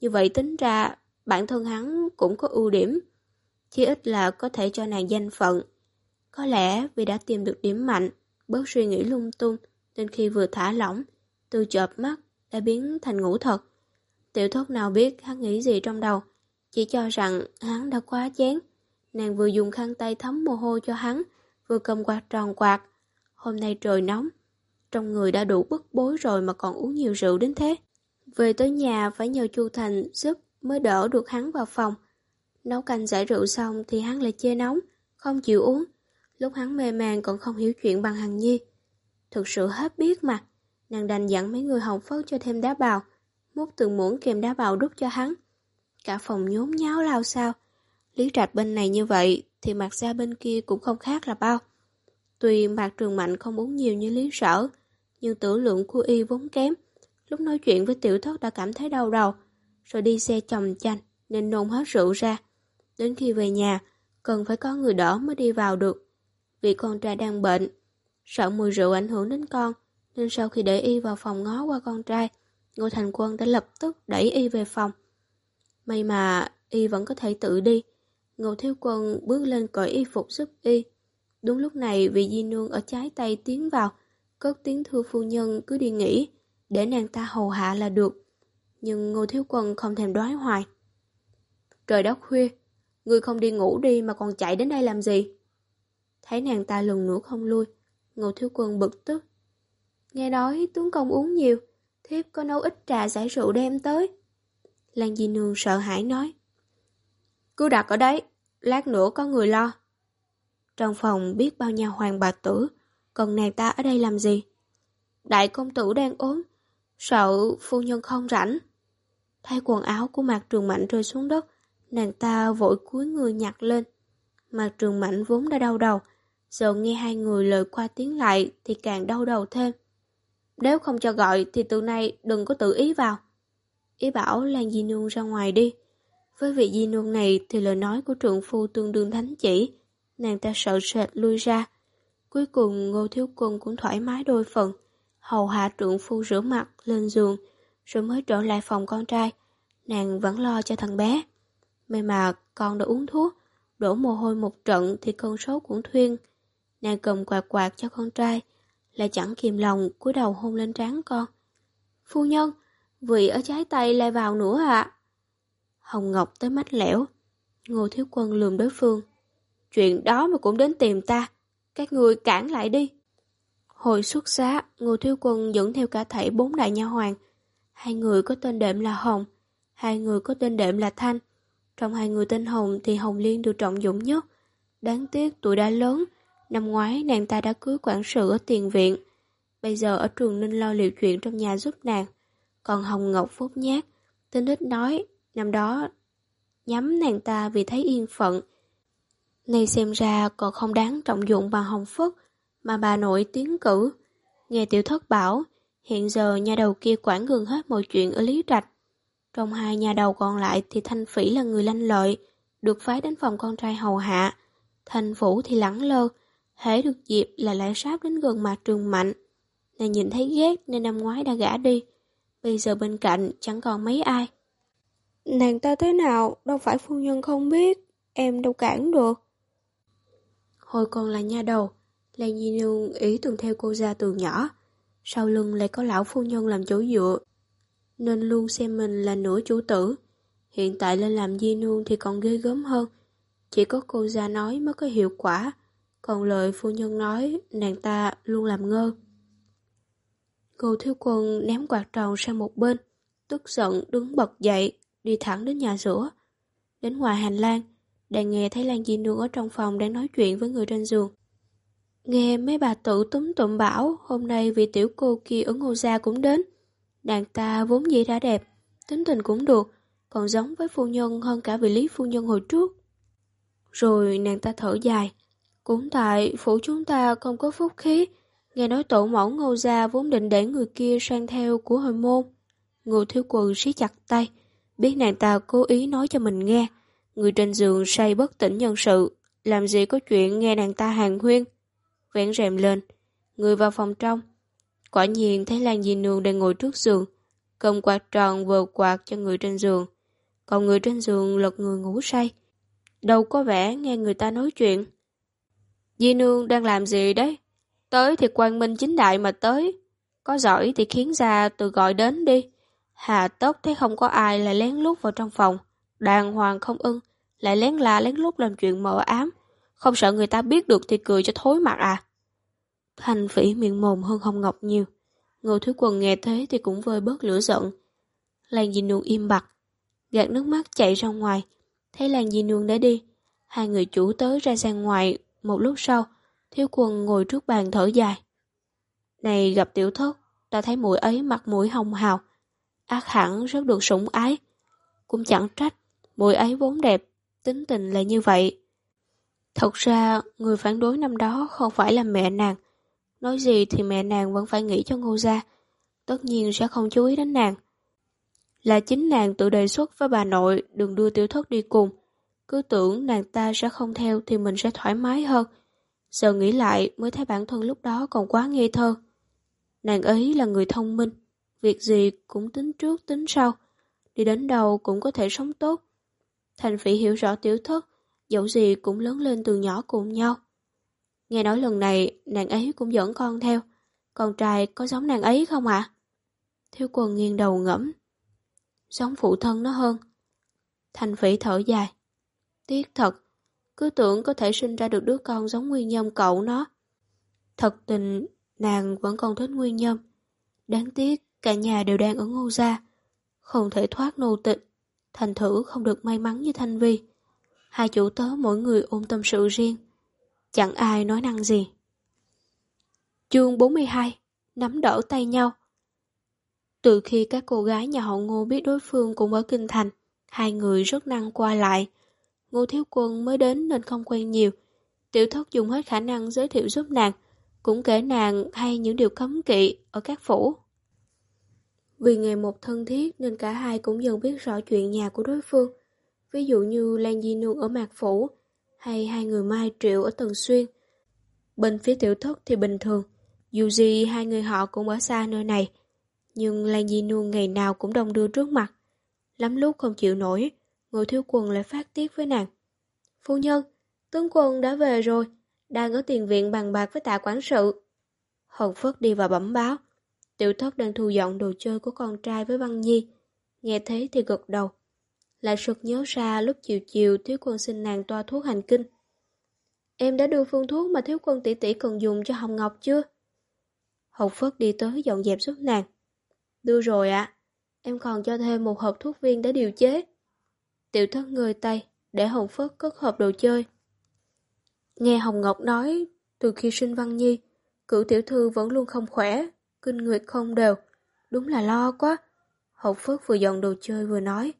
Như vậy tính ra bản thân hắn cũng có ưu điểm. Chỉ ít là có thể cho nàng danh phận. Có lẽ vì đã tìm được điểm mạnh, bớt suy nghĩ lung tung, nên khi vừa thả lỏng, từ chợp mắt đã biến thành ngủ thật. Tiểu thốt nào biết hắn nghĩ gì trong đầu, chỉ cho rằng hắn đã quá chén. Nàng vừa dùng khăn tay thấm mồ hôi cho hắn, vừa cầm quạt tròn quạt. Hôm nay trời nóng, trong người đã đủ bức bối rồi mà còn uống nhiều rượu đến thế. Về tới nhà phải nhờ Chu Thành giúp mới đỡ được hắn vào phòng. Nấu canh giải rượu xong thì hắn lại chê nóng, không chịu uống. Lúc hắn mê man còn không hiểu chuyện bằng Hằng Nhi. Thực sự hết biết mà. Nàng đành dặn mấy người hồng phớt cho thêm đá bào, múc từng muỗng kèm đá bào đút cho hắn. Cả phòng nhốn nháo lao sao. Lý trạch bên này như vậy thì mặt ra bên kia cũng không khác là bao. Tuy mặt Trường Mạnh không uống nhiều như Lý Sở, nhưng tử lượng của y vốn kém. Lúc nói chuyện với tiểu thất đã cảm thấy đau đầu, rồi đi xe chồng chanh nên nôn hết rượu ra. Đến khi về nhà, cần phải có người đỡ mới đi vào được. Vì con trai đang bệnh, sợ mùi rượu ảnh hưởng đến con, nên sau khi để y vào phòng ngó qua con trai, Ngô Thành Quân đã lập tức đẩy y về phòng. May mà y vẫn có thể tự đi. Ngô Thiếu Quân bước lên cởi y phục giúp y. Đúng lúc này vị di nương ở trái tay tiến vào, cất tiếng thưa phu nhân cứ đi nghỉ, để nàng ta hầu hạ là được. Nhưng Ngô Thiếu Quân không thèm đoái hoài. Trời đất khuya, người không đi ngủ đi mà còn chạy đến đây làm gì? Thấy nàng ta lần nữa không lui, Ngô Thiếu Quân bực tức. Nghe nói tướng công uống nhiều, thiếp có nấu ít trà giải rượu đem tới. Lan Di Nương sợ hãi nói. Cứ đặt ở đấy, lát nữa có người lo. Trong phòng biết bao nhiêu hoàng bà tử, còn nàng ta ở đây làm gì? Đại công tử đang ốm, sợ phu nhân không rảnh. Thay quần áo của Mạc Trường Mạnh rơi xuống đất, nàng ta vội cúi người nhặt lên. Mạc Trường Mạnh vốn đã đau đầu, giờ nghe hai người lời qua tiếng lại thì càng đau đầu thêm. Nếu không cho gọi thì từ nay đừng có tự ý vào. Ý bảo Lan Di Nương ra ngoài đi. Với vị Di Nương này thì lời nói của trượng phu tương đương thánh chỉ. Nàng ta sợ sệt lui ra. Cuối cùng Ngô Thiếu Quân cũng thoải mái đôi phần. Hầu hạ trượng phu rửa mặt, lên giường, rồi mới trở lại phòng con trai. Nàng vẫn lo cho thằng bé. May mà con đã uống thuốc, đổ mồ hôi một trận thì cơn sốt cũng thuyên. Nàng cầm quạt quạt cho con trai, lại chẳng kìm lòng cúi đầu hôn lên trán con. Phu nhân, vị ở trái tay lại vào nữa ạ. Hồng Ngọc tới mắt lẻo. Ngô Thiếu Quân lườm đối phương. Chuyện đó mà cũng đến tìm ta. Các người cản lại đi. Hồi xuất xá, Ngô Thiếu Quân dẫn theo cả thảy bốn đại nha hoàng. Hai người có tên đệm là Hồng, hai người có tên đệm là Thanh. Trong hai người tên Hồng thì Hồng Liên được trọng dụng nhất. Đáng tiếc tuổi đã lớn, năm ngoái nàng ta đã cưới quản sự ở tiền viện. Bây giờ ở trường Ninh lo liệu chuyện trong nhà giúp nàng. Còn Hồng Ngọc phốt nhát, tên ít nói, năm đó nhắm nàng ta vì thấy yên phận. Nay xem ra còn không đáng trọng dụng bằng Hồng Phất, mà bà nội tiến cử. Nghe tiểu thất bảo, hiện giờ nhà đầu kia quản gần hết mọi chuyện ở Lý Trạch. Trong hai nhà đầu còn lại thì Thanh Phỉ là người lanh lợi, được phái đến phòng con trai hầu hạ. Thanh vũ thì lẳng lơ, hễ được dịp là lại sáp đến gần mặt trường mạnh. Nàng nhìn thấy ghét nên năm ngoái đã gã đi. Bây giờ bên cạnh chẳng còn mấy ai. Nàng ta thế nào, đâu phải phu nhân không biết, em đâu cản được. Hồi còn là nha đầu, Lan Di Nương ý từng theo cô ra từ nhỏ. Sau lưng lại có lão phu nhân làm chỗ dựa, nên luôn xem mình là nửa chủ tử. Hiện tại lên làm Di Nương thì còn ghê gớm hơn. Chỉ có cô ra nói mới có hiệu quả, còn lời phu nhân nói nàng ta luôn làm ngơ. Cô thiếu quân ném quạt tròn sang một bên, tức giận đứng bật dậy, đi thẳng đến nhà rửa. Đến ngoài hành lang, đang nghe thấy Lan Di Nương ở trong phòng đang nói chuyện với người trên giường. Nghe mấy bà tự túm tụm bảo hôm nay vị tiểu cô kia ở Ngô Gia cũng đến. Nàng ta vốn dĩ đã đẹp, tính tình cũng được, còn giống với phu nhân hơn cả vị lý phu nhân hồi trước. Rồi nàng ta thở dài. Cũng tại phủ chúng ta không có phúc khí, nghe nói tổ mẫu Ngô Gia vốn định để người kia sang theo của hồi môn. Ngô thiếu quần siết chặt tay, biết nàng ta cố ý nói cho mình nghe. Người trên giường say bất tỉnh nhân sự, làm gì có chuyện nghe nàng ta hàng huyên. Vén rèm lên, người vào phòng trong. Quả nhiên thấy Lan Di Nương đang ngồi trước giường, cầm quạt tròn vờ quạt cho người trên giường. Còn người trên giường lật người ngủ say. Đâu có vẻ nghe người ta nói chuyện. Di Nương đang làm gì đấy? Tới thì Quang minh chính đại mà tới. Có giỏi thì khiến ra từ gọi đến đi. Hà tốt thấy không có ai lại lén lút vào trong phòng. Đàng hoàng không ưng, lại lén la lén lút làm chuyện mờ ám. Không sợ người ta biết được thì cười cho thối mặt à. Thành phỉ miệng mồm hơn Hồng Ngọc nhiều. Ngô Thứ Quần nghe thế thì cũng vơi bớt lửa giận. Lan Di Nương im bặt, gạt nước mắt chạy ra ngoài. Thấy Lan Di Nương đã đi, hai người chủ tới ra sang ngoài. Một lúc sau, Thiếu Quân ngồi trước bàn thở dài. Này gặp tiểu thất, ta thấy mũi ấy mặt mũi hồng hào. Ác hẳn rất được sủng ái. Cũng chẳng trách, mũi ấy vốn đẹp, tính tình là như vậy. Thật ra, người phản đối năm đó không phải là mẹ nàng, Nói gì thì mẹ nàng vẫn phải nghĩ cho ngô gia, tất nhiên sẽ không chú ý đến nàng. Là chính nàng tự đề xuất với bà nội đừng đưa tiểu thất đi cùng. Cứ tưởng nàng ta sẽ không theo thì mình sẽ thoải mái hơn. Giờ nghĩ lại mới thấy bản thân lúc đó còn quá ngây thơ. Nàng ấy là người thông minh, việc gì cũng tính trước tính sau, đi đến đâu cũng có thể sống tốt. Thành Phỉ hiểu rõ tiểu thất, dẫu gì cũng lớn lên từ nhỏ cùng nhau. Nghe nói lần này nàng ấy cũng dẫn con theo, con trai có giống nàng ấy không ạ? Thiếu quần nghiêng đầu ngẫm. Giống phụ thân nó hơn. Thành Phỉ thở dài. Tiếc thật, cứ tưởng có thể sinh ra được đứa con giống Nguyên Nhâm cậu nó. Thật tình, nàng vẫn còn thích Nguyên Nhâm. Đáng tiếc, cả nhà đều đang ở ngô gia. Không thể thoát nô tịch. Thành thử không được may mắn như Thanh Vi. Hai chủ tớ mỗi người ôm tâm sự riêng. Chẳng ai nói năng gì. Chương 42 Nắm đỡ tay nhau Từ khi các cô gái nhà họ Ngô biết đối phương cũng ở Kinh Thành, hai người rất năng qua lại. Ngô Thiếu Quân mới đến nên không quen nhiều. Tiểu thất dùng hết khả năng giới thiệu giúp nàng, cũng kể nàng hay những điều cấm kỵ ở các phủ. Vì ngày một thân thiết nên cả hai cũng dần biết rõ chuyện nhà của đối phương. Ví dụ như Lan Di Nương ở Mạc Phủ, hay hai người Mai Triệu ở Tần Xuyên. Bên phía tiểu thất thì bình thường, dù gì hai người họ cũng ở xa nơi này, nhưng Lan Di Nương ngày nào cũng đông đưa trước mặt. Lắm lúc không chịu nổi, ngồi thiếu quần lại phát tiết với nàng. Phu nhân, tướng quân đã về rồi, đang ở tiền viện bàn bạc với tạ quản sự. Hồng Phất đi vào bẩm báo. Tiểu thất đang thu dọn đồ chơi của con trai với Văn Nhi. Nghe thế thì gật đầu. Lại sực nhớ ra lúc chiều chiều thiếu quân xin nàng toa thuốc hành kinh. Em đã đưa phương thuốc mà thiếu quân tỷ tỷ cần dùng cho Hồng Ngọc chưa? Hồng Phất đi tới dọn dẹp giúp nàng. Đưa rồi ạ. Em còn cho thêm một hộp thuốc viên để điều chế. Tiểu thất người tay, để Hồng Phất cất hộp đồ chơi. Nghe Hồng Ngọc nói, từ khi sinh Văn Nhi, cửu tiểu thư vẫn luôn không khỏe, kinh nguyệt không đều. Đúng là lo quá. Hồng Phất vừa dọn đồ chơi vừa nói.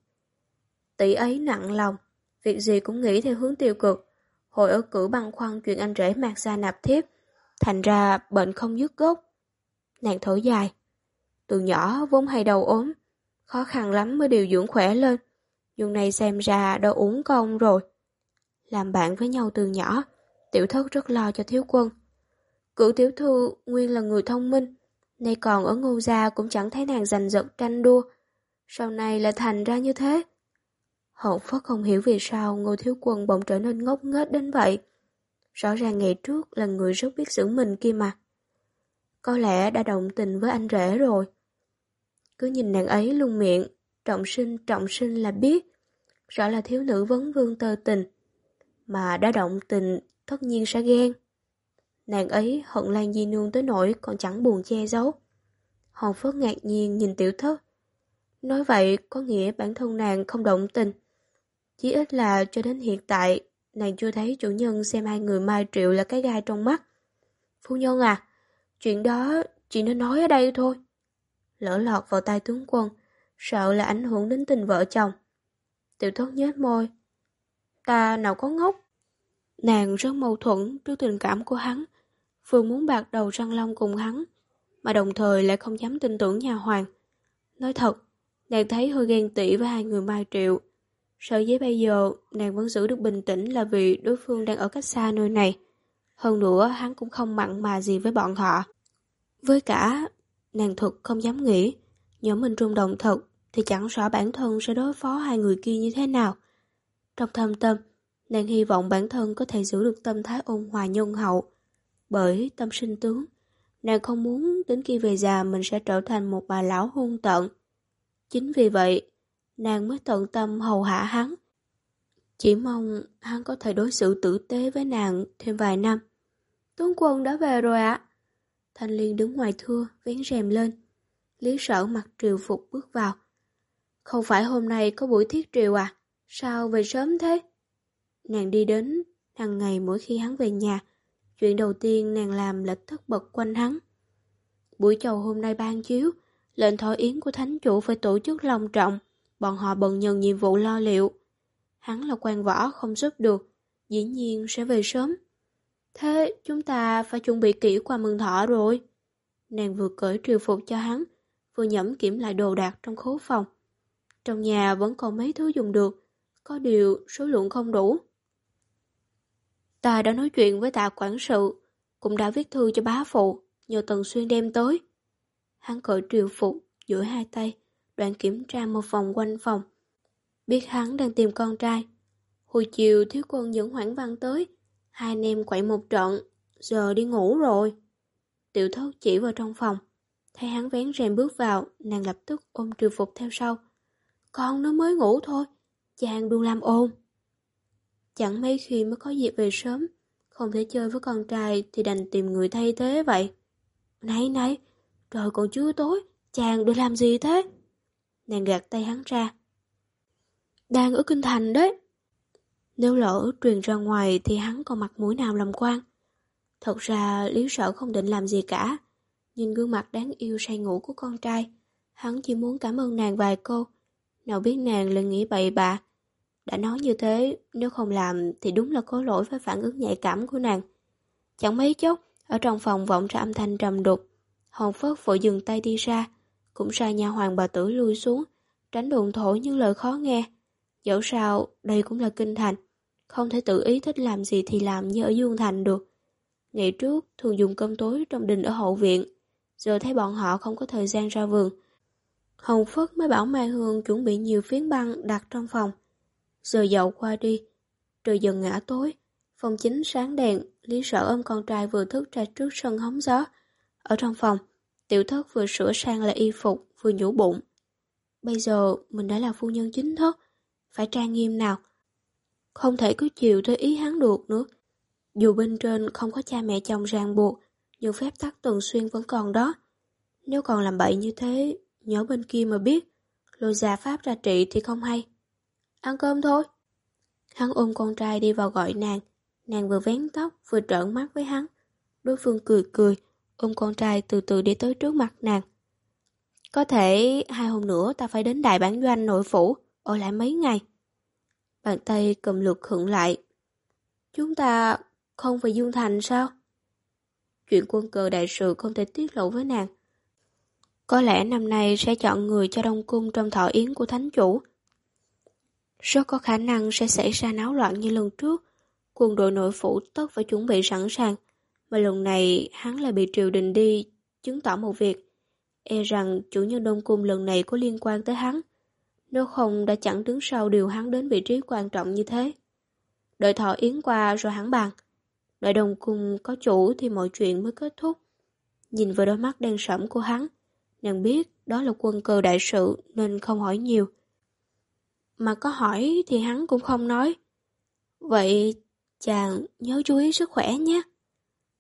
Tỷ ấy nặng lòng, việc gì cũng nghĩ theo hướng tiêu cực. Hồi ở cử băng khoăn chuyện anh rể mạc ra nạp thiếp, thành ra bệnh không dứt gốc. Nàng thở dài. Từ nhỏ vốn hay đầu ốm, khó khăn lắm mới điều dưỡng khỏe lên. Nhưng này xem ra đã uống công rồi. Làm bạn với nhau từ nhỏ, tiểu thất rất lo cho thiếu quân. Cửu tiểu thư nguyên là người thông minh, nay còn ở ngô gia cũng chẳng thấy nàng giành giật tranh đua. Sau này lại thành ra như thế. Hậu Phất không hiểu vì sao Ngô Thiếu Quân bỗng trở nên ngốc nghếch đến vậy. Rõ ràng ngày trước là người rất biết giữ mình kia mà. Có lẽ đã động tình với anh rể rồi. Cứ nhìn nàng ấy luôn miệng, trọng sinh trọng sinh là biết. Rõ là thiếu nữ vấn vương tơ tình. Mà đã động tình, tất nhiên sẽ ghen. Nàng ấy hận Lan Di Nương tới nỗi còn chẳng buồn che giấu. Hồng Phất ngạc nhiên nhìn tiểu thất. Nói vậy có nghĩa bản thân nàng không động tình. Chỉ ít là cho đến hiện tại, nàng chưa thấy chủ nhân xem hai người Mai Triệu là cái gai trong mắt. Phu nhân à, chuyện đó chỉ nên nói ở đây thôi. Lỡ lọt vào tay tướng quân, sợ là ảnh hưởng đến tình vợ chồng. Tiểu thất nhếch môi. Ta nào có ngốc. Nàng rất mâu thuẫn trước tình cảm của hắn, vừa muốn bạc đầu răng long cùng hắn, mà đồng thời lại không dám tin tưởng nhà hoàng. Nói thật, nàng thấy hơi ghen tị với hai người Mai Triệu. Sợ với bây giờ nàng vẫn giữ được bình tĩnh là vì đối phương đang ở cách xa nơi này. Hơn nữa hắn cũng không mặn mà gì với bọn họ. Với cả, nàng thực không dám nghĩ, nhóm mình trung động thật thì chẳng rõ bản thân sẽ đối phó hai người kia như thế nào. Trong thâm tâm, nàng hy vọng bản thân có thể giữ được tâm thái ôn hòa nhân hậu. Bởi tâm sinh tướng, nàng không muốn đến khi về già mình sẽ trở thành một bà lão hung tận. Chính vì vậy, nàng mới tận tâm hầu hạ hắn. Chỉ mong hắn có thể đối xử tử tế với nàng thêm vài năm. Tướng quân đã về rồi ạ. Thanh Liên đứng ngoài thưa, vén rèm lên. Lý sở mặc triều phục bước vào. Không phải hôm nay có buổi thiết triều à? Sao về sớm thế? Nàng đi đến, hàng ngày mỗi khi hắn về nhà, chuyện đầu tiên nàng làm là thất bật quanh hắn. Buổi chầu hôm nay ban chiếu, lệnh thọ yến của thánh chủ phải tổ chức long trọng bọn họ bận nhận nhiệm vụ lo liệu. Hắn là quan võ không giúp được, dĩ nhiên sẽ về sớm. Thế chúng ta phải chuẩn bị kỹ qua mừng thọ rồi. Nàng vừa cởi triều phục cho hắn, vừa nhẩm kiểm lại đồ đạc trong khố phòng. Trong nhà vẫn còn mấy thứ dùng được, có điều số lượng không đủ. Ta đã nói chuyện với tạ quản sự, cũng đã viết thư cho bá phụ, nhờ Tần Xuyên đem tới. Hắn cởi triều phục, duỗi hai tay, đoạn kiểm tra một vòng quanh phòng. Biết hắn đang tìm con trai. Hồi chiều thiếu quân dẫn Hoảng Văn tới, hai anh em quậy một trận, giờ đi ngủ rồi. Tiểu thất chỉ vào trong phòng, thấy hắn vén rèm bước vào, nàng lập tức ôm trừ phục theo sau. Con nó mới ngủ thôi, chàng đừng làm ồn. Chẳng mấy khi mới có dịp về sớm, không thể chơi với con trai thì đành tìm người thay thế vậy. Này này, trời còn chưa tối, chàng được làm gì thế? Nàng gạt tay hắn ra. Đang ở Kinh Thành đấy. Nếu lỡ truyền ra ngoài thì hắn còn mặt mũi nào làm quan. Thật ra Lý Sở không định làm gì cả. Nhìn gương mặt đáng yêu say ngủ của con trai, hắn chỉ muốn cảm ơn nàng vài câu. Nào biết nàng lại nghĩ bậy bạ. Đã nói như thế, nếu không làm thì đúng là có lỗi với phản ứng nhạy cảm của nàng. Chẳng mấy chốc, ở trong phòng vọng ra âm thanh trầm đục. Hồng Phất vội dừng tay đi ra, cũng sai nhà hoàng bà tử lui xuống, tránh đồn thổi những lời khó nghe. Dẫu sao, đây cũng là kinh thành, không thể tự ý thích làm gì thì làm như ở Dương Thành được. Ngày trước, thường dùng cơm tối trong đình ở hậu viện, giờ thấy bọn họ không có thời gian ra vườn. Hồng Phất mới bảo Mai Hương chuẩn bị nhiều phiến băng đặt trong phòng. Giờ dậu qua đi, trời dần ngã tối, phòng chính sáng đèn, Lý Sở ôm con trai vừa thức ra trước sân hóng gió. Ở trong phòng, tiểu thất vừa sửa sang lại y phục, vừa nhủ bụng. Bây giờ mình đã là phu nhân chính thức, phải trang nghiêm nào. Không thể cứ chiều theo ý hắn được nữa. Dù bên trên không có cha mẹ chồng ràng buộc, nhưng phép tắc tuần xuyên vẫn còn đó. Nếu còn làm bậy như thế, nhớ bên kia mà biết, lôi già pháp ra trị thì không hay. Ăn cơm thôi. Hắn ôm con trai đi vào gọi nàng, nàng vừa vén tóc vừa trợn mắt với hắn. Đối phương cười cười, ôm con trai từ từ đi tới trước mặt nàng. Có thể hai hôm nữa ta phải đến đại bản doanh nội phủ, ở lại mấy ngày. Bàn tay cầm lược khựng lại. Chúng ta không phải Dương Thành sao? Chuyện quân cờ đại sự không thể tiết lộ với nàng. Có lẽ năm nay sẽ chọn người cho Đông Cung trong thọ yến của Thánh Chủ. Rất có khả năng sẽ xảy ra náo loạn như lần trước. Quân đội nội phủ tất phải chuẩn bị sẵn sàng. Mà lần này hắn lại bị triều đình đi, chứng tỏ một việc. E rằng chủ nhân Đông Cung lần này có liên quan tới hắn. Nếu không đã chẳng đứng sau điều hắn đến vị trí quan trọng như thế. Đợi thọ yến qua rồi hắn bàn. Đợi đồng Cung có chủ thì mọi chuyện mới kết thúc. Nhìn vào đôi mắt đen sẫm của hắn, nàng biết đó là quân cơ đại sự nên không hỏi nhiều. Mà có hỏi thì hắn cũng không nói. Vậy chàng nhớ chú ý sức khỏe nhé.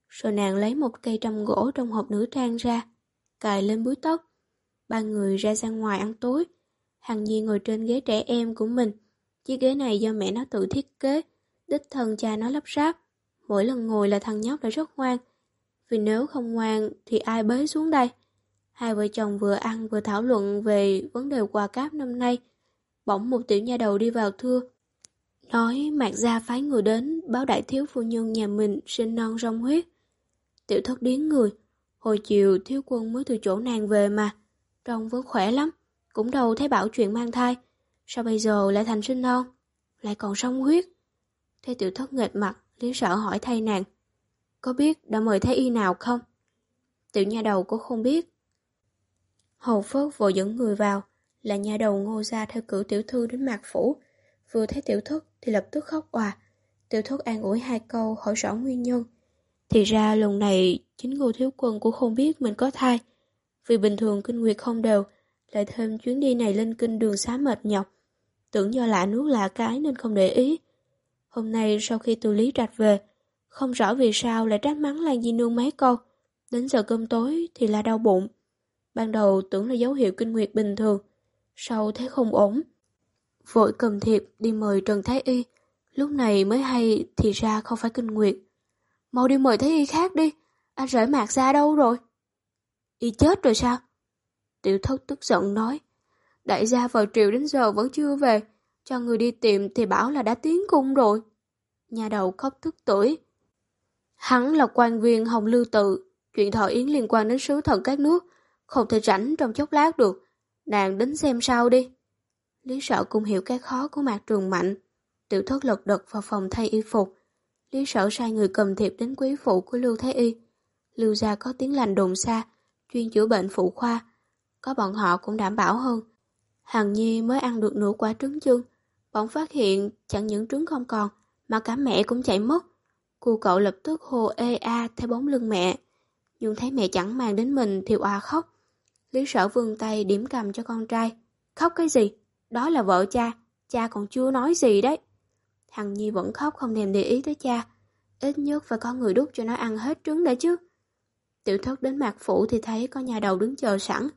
Rồi nàng lấy một cây trăm gỗ trong hộp nữ trang ra, cài lên búi tóc. Ba người ra ra ngoài ăn tối. Hằng Nhi ngồi trên ghế trẻ em của mình. Chiếc ghế này do mẹ nó tự thiết kế, đích thân cha nó lắp ráp. Mỗi lần ngồi là thằng nhóc đã rất ngoan. Vì nếu không ngoan thì ai bế xuống đây? Hai vợ chồng vừa ăn vừa thảo luận về vấn đề quà cáp năm nay. Bỗng một tiểu nha đầu đi vào thưa. Nói mạc gia phái người đến báo đại thiếu phu nhân nhà mình sinh non rong huyết. Tiểu thất điến người. Hồi chiều thiếu quân mới từ chỗ nàng về mà. Trông vẫn khỏe lắm. Cũng đâu thấy bảo chuyện mang thai. Sao bây giờ lại thành sinh non? Lại còn song huyết. Thế tiểu thất nghệt mặt, lý sợ hỏi thay nàng. Có biết đã mời thái y nào không? Tiểu nha đầu cũng không biết. Hầu Phớt vội dẫn người vào, là nhà đầu ngô ra theo cử tiểu thư đến mạc phủ. Vừa thấy tiểu thất thì lập tức khóc òa. Tiểu thất an ủi hai câu hỏi rõ nguyên nhân. Thì ra lần này chính ngô thiếu quân cũng không biết mình có thai. Vì bình thường kinh nguyệt không đều, lại thêm chuyến đi này lên kinh đường xá mệt nhọc. Tưởng do lạ nước lạ cái nên không để ý. Hôm nay sau khi từ lý trạch về, không rõ vì sao lại trách mắng Lan Di Nương mấy câu. Đến giờ cơm tối thì là đau bụng. Ban đầu tưởng là dấu hiệu kinh nguyệt bình thường, sau thấy không ổn. Vội cầm thiệp đi mời Trần Thái Y, lúc này mới hay thì ra không phải kinh nguyệt. Mau đi mời Thái Y khác đi, anh rể mạc ra đâu rồi? Y chết rồi sao? Tiểu thất tức giận nói, đại gia vào triều đến giờ vẫn chưa về, cho người đi tìm thì bảo là đã tiến cung rồi. Nhà đầu khóc thức tuổi. Hắn là quan viên Hồng Lưu Tự, chuyện thọ yến liên quan đến sứ thần các nước, không thể rảnh trong chốc lát được. Nàng đến xem sao đi. Lý sợ cũng hiểu cái khó của mạc trường mạnh. Tiểu thất lật đật vào phòng thay y phục. Lý sợ sai người cầm thiệp đến quý phụ của Lưu Thái Y. Lưu gia có tiếng lành đồn xa, chuyên chữa bệnh phụ khoa. có bọn họ cũng đảm bảo hơn. Hằng Nhi mới ăn được nửa quả trứng chưng, bỗng phát hiện chẳng những trứng không còn, mà cả mẹ cũng chạy mất. Cô cậu lập tức hô ê a theo bóng lưng mẹ, nhưng thấy mẹ chẳng màng đến mình thì oà khóc. Lý sở vươn tay điểm cầm cho con trai. Khóc cái gì? Đó là vợ cha, cha còn chưa nói gì đấy. Hằng Nhi vẫn khóc không thèm để ý tới cha. Ít nhất phải có người đút cho nó ăn hết trứng đã chứ. Tiểu thất đến mạc phủ thì thấy có nhà đầu đứng chờ sẵn.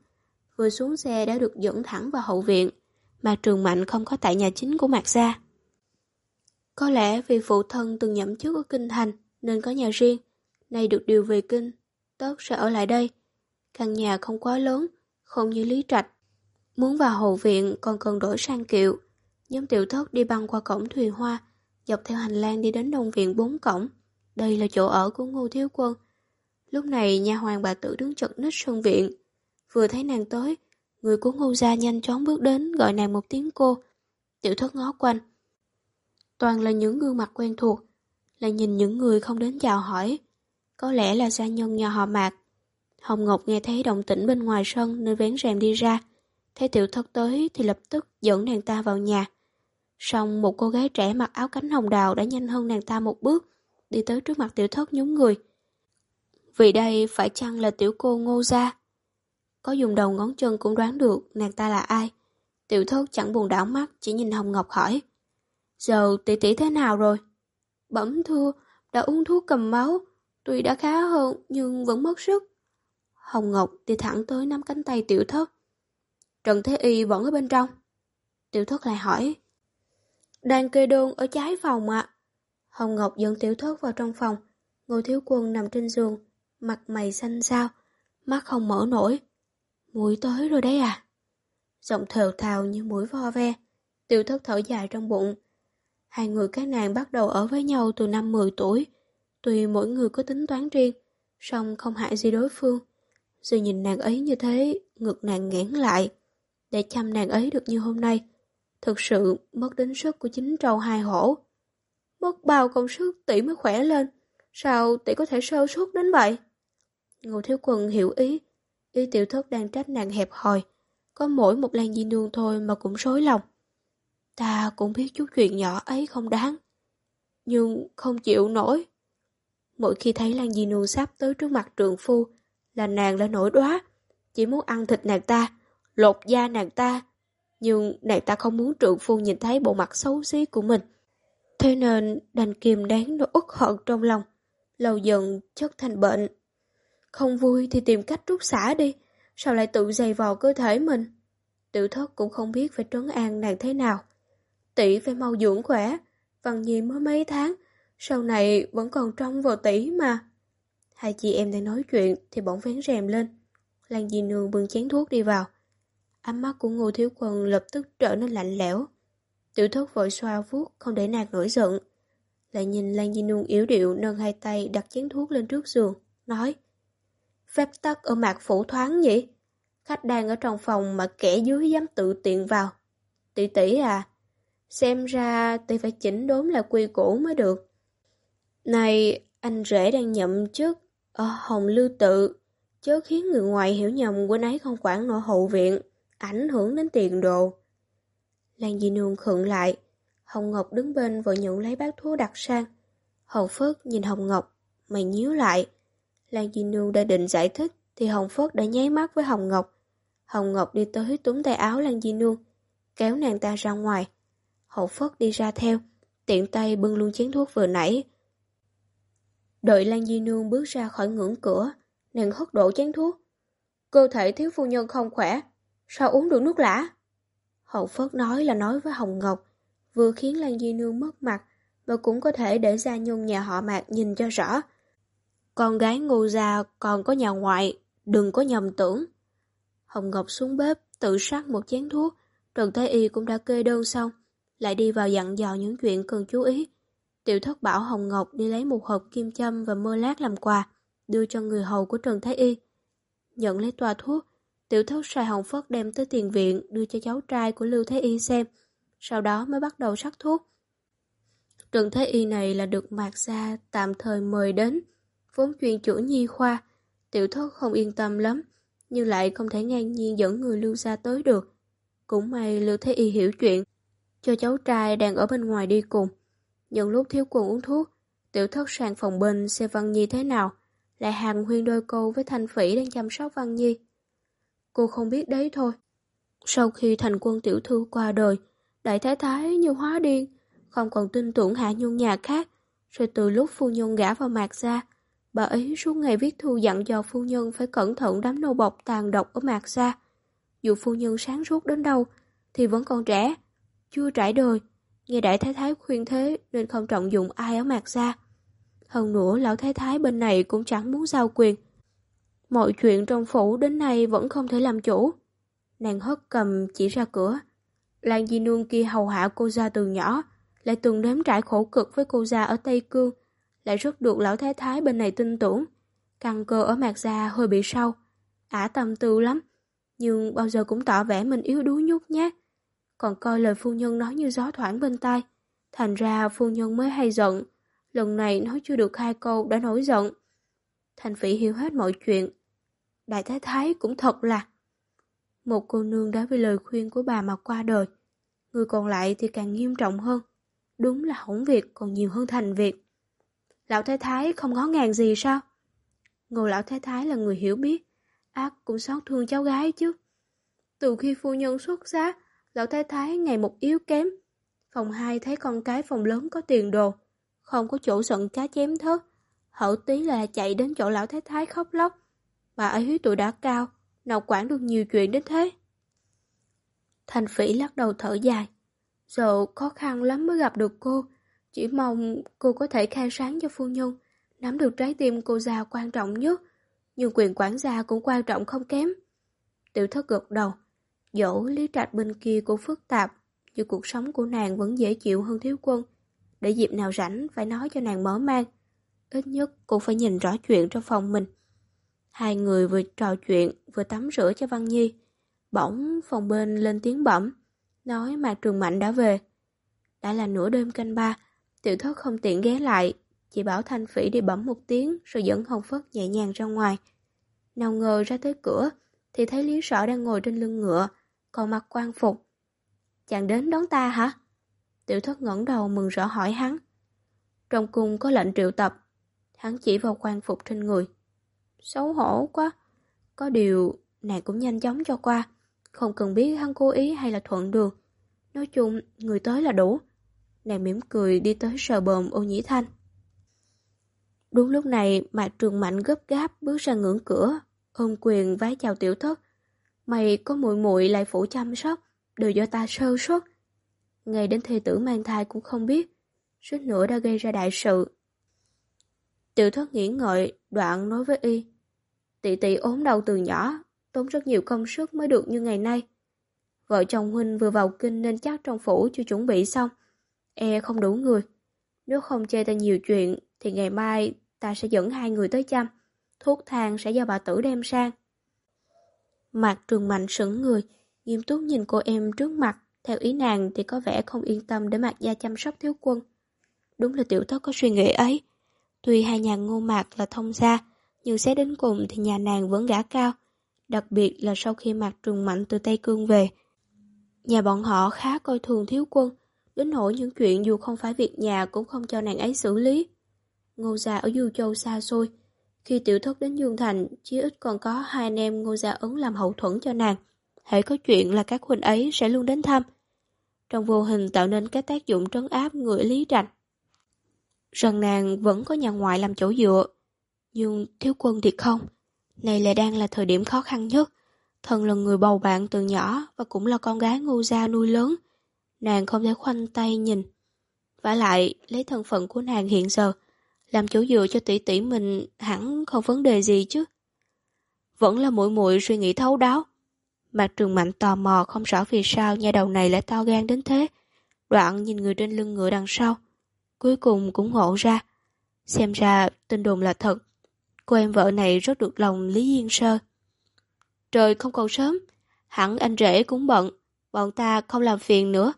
Vừa xuống xe đã được dẫn thẳng vào hậu viện, mà trường mạnh không có tại nhà chính của mạc gia. Có lẽ vì phụ thân từng nhậm chức ở Kinh Thành nên có nhà riêng, nay được điều về Kinh, tất sẽ ở lại đây. Căn nhà không quá lớn, không như Lý Trạch. Muốn vào hậu viện còn cần đổi sang kiệu. Nhóm tiểu thất đi băng qua cổng thuyền hoa, dọc theo hành lang đi đến đông viện bốn cổng. Đây là chỗ ở của Ngô Thiếu Quân. Lúc này nhà hoàng bà tử đứng chật nít sân viện. Vừa thấy nàng tới, người của Ngô gia nhanh chóng bước đến gọi nàng một tiếng cô. Tiểu thất ngó quanh. Toàn là những gương mặt quen thuộc, là nhìn những người không đến chào hỏi. Có lẽ là gia nhân nhà họ Mạc. Hồng Ngọc nghe thấy động tĩnh bên ngoài sân nên vén rèm đi ra. Thấy tiểu thất tới thì lập tức dẫn nàng ta vào nhà. Xong một cô gái trẻ mặc áo cánh hồng đào đã nhanh hơn nàng ta một bước, đi tới trước mặt tiểu thất nhún người. Vì đây phải chăng là tiểu cô ngô gia? Có dùng đầu ngón chân cũng đoán được nàng ta là ai. Tiểu thất chẳng buồn đảo mắt, chỉ nhìn Hồng Ngọc hỏi. Giờ tỷ tỷ thế nào rồi? Bẩm thưa, đã uống thuốc cầm máu, tuy đã khá hơn nhưng vẫn mất sức. Hồng Ngọc đi thẳng tới nắm cánh tay tiểu thất. Trần Thế Y vẫn ở bên trong. Tiểu thất lại hỏi. Đang kê đơn ở trái phòng ạ. Hồng Ngọc dẫn tiểu thất vào trong phòng. Ngô Thiếu Quân nằm trên giường, mặt mày xanh xao, mắt không mở nổi. Muối tới rồi đấy à? Giọng thều thào như mũi vo ve. Tiểu thất thở dài trong bụng. Hai người các nàng bắt đầu ở với nhau từ năm 10 tuổi. Tuy mỗi người có tính toán riêng, song không hại gì đối phương. Giờ nhìn nàng ấy như thế, ngực nàng nghẽn lại. Để chăm nàng ấy được như hôm nay, thực sự mất đến sức của chính trâu hai hổ. Mất bao công sức tỷ mới khỏe lên, sao tỷ có thể sơ suất đến vậy? Ngô Thiếu Quần hiểu ý, Lý tiểu thất đang trách nàng hẹp hòi, có mỗi một lan di nương thôi mà cũng rối lòng. Ta cũng biết chút chuyện nhỏ ấy không đáng, nhưng không chịu nổi. Mỗi khi thấy Lan Di Nương sắp tới trước mặt trường phu, là nàng đã nổi đóa, chỉ muốn ăn thịt nàng ta, lột da nàng ta. Nhưng nàng ta không muốn trượng phu nhìn thấy bộ mặt xấu xí của mình. Thế nên đành kìm đáng nỗi uất hận trong lòng, lâu dần chất thành bệnh. Không vui thì tìm cách rút xả đi, sao lại tự dày vào cơ thể mình. Tiểu thất cũng không biết phải trấn an nàng thế nào. Tỷ phải mau dưỡng khỏe, Văn Nhi mới mấy tháng, sau này vẫn còn trong vào tỷ mà. Hai chị em đang nói chuyện thì bỗng vén rèm lên. Lan dì Nương bưng chén thuốc đi vào. Ánh mắt của Ngô Thiếu quần lập tức trở nên lạnh lẽo. Tiểu thất vội xoa vuốt không để nàng nổi giận. Lại nhìn Lan Di Nương yếu điệu nâng hai tay đặt chén thuốc lên trước giường, nói Phép tắc ở mạc phủ thoáng nhỉ? Khách đang ở trong phòng mà kẻ dưới dám tự tiện vào. Tỷ tỷ à, xem ra tỷ phải chỉnh đốn là quy củ mới được. Này, anh rể đang nhậm chức ở Hồng Lưu Tự, chớ khiến người ngoài hiểu nhầm quân ấy không quản nội hậu viện, ảnh hưởng đến tiền đồ. Lan Di Nương khựng lại, Hồng Ngọc đứng bên vội nhận lấy bát thuốc đặt sang. Hồng Phước nhìn Hồng Ngọc, mày nhíu lại. Lan Di Nương đã định giải thích thì Hồng Phất đã nháy mắt với Hồng Ngọc. Hồng Ngọc đi tới túm tay áo Lan Di Nương, kéo nàng ta ra ngoài. Hậu Phất đi ra theo, tiện tay bưng luôn chén thuốc vừa nãy, Đợi Lan Di Nương bước ra khỏi ngưỡng cửa, nàng hất đổ chén thuốc. Cơ thể thiếu phu nhân không khỏe, sao uống được nước lã? Hậu Phất nói là nói với Hồng Ngọc, vừa khiến Lan Di Nương mất mặt, và cũng có thể để gia nhân nhà họ Mạc nhìn cho rõ. Con gái ngô gia còn có nhà ngoại, đừng có nhầm tưởng. Hồng Ngọc xuống bếp, tự sắc một chén thuốc, Trần Thái Y cũng đã kê đơn xong, lại đi vào dặn dò những chuyện cần chú ý. Tiểu thất bảo Hồng Ngọc đi lấy một hộp kim châm và mơ lát làm quà, đưa cho người hầu của Trần Thái Y. Nhận lấy toa thuốc, tiểu thất sai Hồng Phất đem tới tiền viện đưa cho cháu trai của Lưu Thái Y xem, sau đó mới bắt đầu sắc thuốc. Trần Thái Y này là được Mạc Gia tạm thời mời đến, vốn chuyên chủ nhi khoa, tiểu thất không yên tâm lắm, nhưng lại không thể ngang nhiên dẫn người lưu ra tới được. Cũng may Lưu Thế Y hiểu chuyện, cho cháu trai đang ở bên ngoài đi cùng. Những lúc thiếu quân uống thuốc, tiểu thất sang phòng bên xem Văn Nhi thế nào, lại hàng huyên đôi câu với Thanh Phỉ đang chăm sóc Văn Nhi. Cô không biết đấy thôi. Sau khi thành quân tiểu thư qua đời, đại thái thái như hóa điên, không còn tin tưởng hạ nhung nhà khác, rồi từ lúc phu nhung gã vào mạc ra, bà ấy suốt ngày viết thư dặn dò phu nhân phải cẩn thận đám nô bọc tàn độc ở mạc xa Dù phu nhân sáng suốt đến đâu, thì vẫn còn trẻ, chưa trải đời, nghe đại thái thái khuyên thế nên không trọng dụng ai ở mạc xa Hơn nữa lão thái thái bên này cũng chẳng muốn giao quyền. Mọi chuyện trong phủ đến nay vẫn không thể làm chủ. Nàng hất cầm chỉ ra cửa. Lan Di Nương kia hầu hạ cô gia từ nhỏ, lại từng nếm trải khổ cực với cô gia ở Tây Cương, lại rất được lão thái thái bên này tin tưởng. Căng cơ ở mặt gia hơi bị sâu, ả tâm tư lắm, nhưng bao giờ cũng tỏ vẻ mình yếu đuối nhút nhát, còn coi lời phu nhân nói như gió thoảng bên tai. Thành ra phu nhân mới hay giận, lần này nói chưa được hai câu đã nổi giận. Thành phỉ hiểu hết mọi chuyện. Đại thái thái cũng thật là... Một cô nương đã vì lời khuyên của bà mà qua đời. Người còn lại thì càng nghiêm trọng hơn. Đúng là hỏng việc còn nhiều hơn thành việc. Lão Thái Thái không ngó ngàng gì sao? Ngô Lão Thái Thái là người hiểu biết, ác cũng xót thương cháu gái chứ. Từ khi phu nhân xuất giá, Lão Thái Thái ngày một yếu kém. Phòng hai thấy con cái phòng lớn có tiền đồ, không có chỗ sận cá chém thớt. Hậu tí là chạy đến chỗ Lão Thái Thái khóc lóc. Bà ấy tuổi đã cao, nào quản được nhiều chuyện đến thế. Thành phỉ lắc đầu thở dài. Giờ khó khăn lắm mới gặp được cô. Chỉ mong cô có thể khai sáng cho phu nhân, nắm được trái tim cô già quan trọng nhất. Nhưng quyền quản gia cũng quan trọng không kém. Tiểu thất gật đầu. Dẫu lý trạch bên kia cũng phức tạp, nhưng cuộc sống của nàng vẫn dễ chịu hơn thiếu quân. Để dịp nào rảnh phải nói cho nàng mở mang. Ít nhất cũng phải nhìn rõ chuyện trong phòng mình. Hai người vừa trò chuyện, vừa tắm rửa cho Văn Nhi. Bỗng phòng bên lên tiếng bẩm nói Mạc Trường Mạnh đã về. Đã là nửa đêm canh ba, tiểu thất không tiện ghé lại, chỉ bảo Thanh Phỉ đi bấm một tiếng rồi dẫn Hồng Phất nhẹ nhàng ra ngoài. Nào ngờ ra tới cửa, thì thấy Lý Sở đang ngồi trên lưng ngựa, còn mặc quan phục. Chàng đến đón ta hả? Tiểu thất ngẩng đầu mừng rỡ hỏi hắn. Trong cung có lệnh triệu tập, hắn chỉ vào quan phục trên người. Xấu hổ quá, có điều nàng cũng nhanh chóng cho qua. Không cần biết hắn cố ý hay là thuận đường. Nói chung, người tới là đủ. Nàng mỉm cười đi tới sờ bờm ô nhĩ thanh. Đúng lúc này, Mạc Trường Mạnh gấp gáp bước ra ngưỡng cửa, ôm quyền vái chào tiểu thất. Mày có muội muội lại phủ chăm sóc, đều do ta sơ suất. Ngày đến thê tử mang thai cũng không biết, suýt nữa đã gây ra đại sự. Tiểu thất nghĩ ngợi, đoạn nói với y. Tỷ tỷ ốm đau từ nhỏ, tốn rất nhiều công sức mới được như ngày nay. Vợ chồng Huynh vừa vào kinh nên chắc trong phủ chưa chuẩn bị xong. E không đủ người. Nếu không chê ta nhiều chuyện, thì ngày mai ta sẽ dẫn hai người tới chăm. Thuốc thang sẽ do bà tử đem sang. Mặt trường mạnh sững người, nghiêm túc nhìn cô em trước mặt. Theo ý nàng thì có vẻ không yên tâm để mặt gia chăm sóc thiếu quân. Đúng là tiểu thất có suy nghĩ ấy. Tuy hai nhà ngô mạc là thông gia, nhưng xét đến cùng thì nhà nàng vẫn gã cao đặc biệt là sau khi mặt Trường Mạnh từ Tây Cương về. Nhà bọn họ khá coi thường thiếu quân, đến nỗi những chuyện dù không phải việc nhà cũng không cho nàng ấy xử lý. Ngô gia ở Du Châu xa xôi, khi tiểu thất đến Dương Thành, chí ít còn có hai anh em Ngô gia ứng làm hậu thuẫn cho nàng. Hãy có chuyện là các huynh ấy sẽ luôn đến thăm. Trong vô hình tạo nên cái tác dụng trấn áp người lý trạch. Rằng nàng vẫn có nhà ngoại làm chỗ dựa, nhưng thiếu quân thì không. Này lại đang là thời điểm khó khăn nhất. Thần là người bầu bạn từ nhỏ và cũng là con gái Ngô gia nuôi lớn. Nàng không thể khoanh tay nhìn. vả lại, lấy thân phận của nàng hiện giờ, làm chỗ dựa cho tỷ tỷ mình hẳn không vấn đề gì chứ. Vẫn là muội muội suy nghĩ thấu đáo. mặt Trường Mạnh tò mò không rõ vì sao nhà đầu này lại to gan đến thế. Đoạn nhìn người trên lưng ngựa đằng sau. Cuối cùng cũng ngộ ra. Xem ra tin đồn là thật. Cô em vợ này rất được lòng Lý Yên Sơ. Trời không còn sớm, hẳn anh rể cũng bận, bọn ta không làm phiền nữa,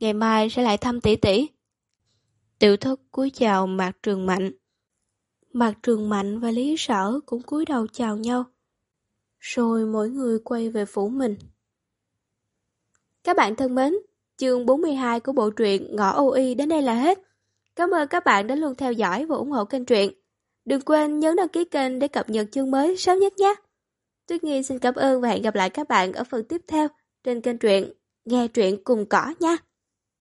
ngày mai sẽ lại thăm tỷ tỷ. Tiểu thất cúi chào Mạc Trường Mạnh. Mạc Trường Mạnh và Lý Sở cũng cúi đầu chào nhau. rồi mỗi người quay về phủ mình. Các bạn thân mến, chương 42 của bộ truyện Ngõ Âu Y đến đây là hết. Cảm ơn các bạn đã luôn theo dõi và ủng hộ kênh truyện. Đừng quên nhấn đăng ký kênh để cập nhật chương mới sớm nhất nhé. Tuyết Nghi xin cảm ơn và hẹn gặp lại các bạn ở phần tiếp theo trên kênh truyện Nghe truyện cùng cỏ nha.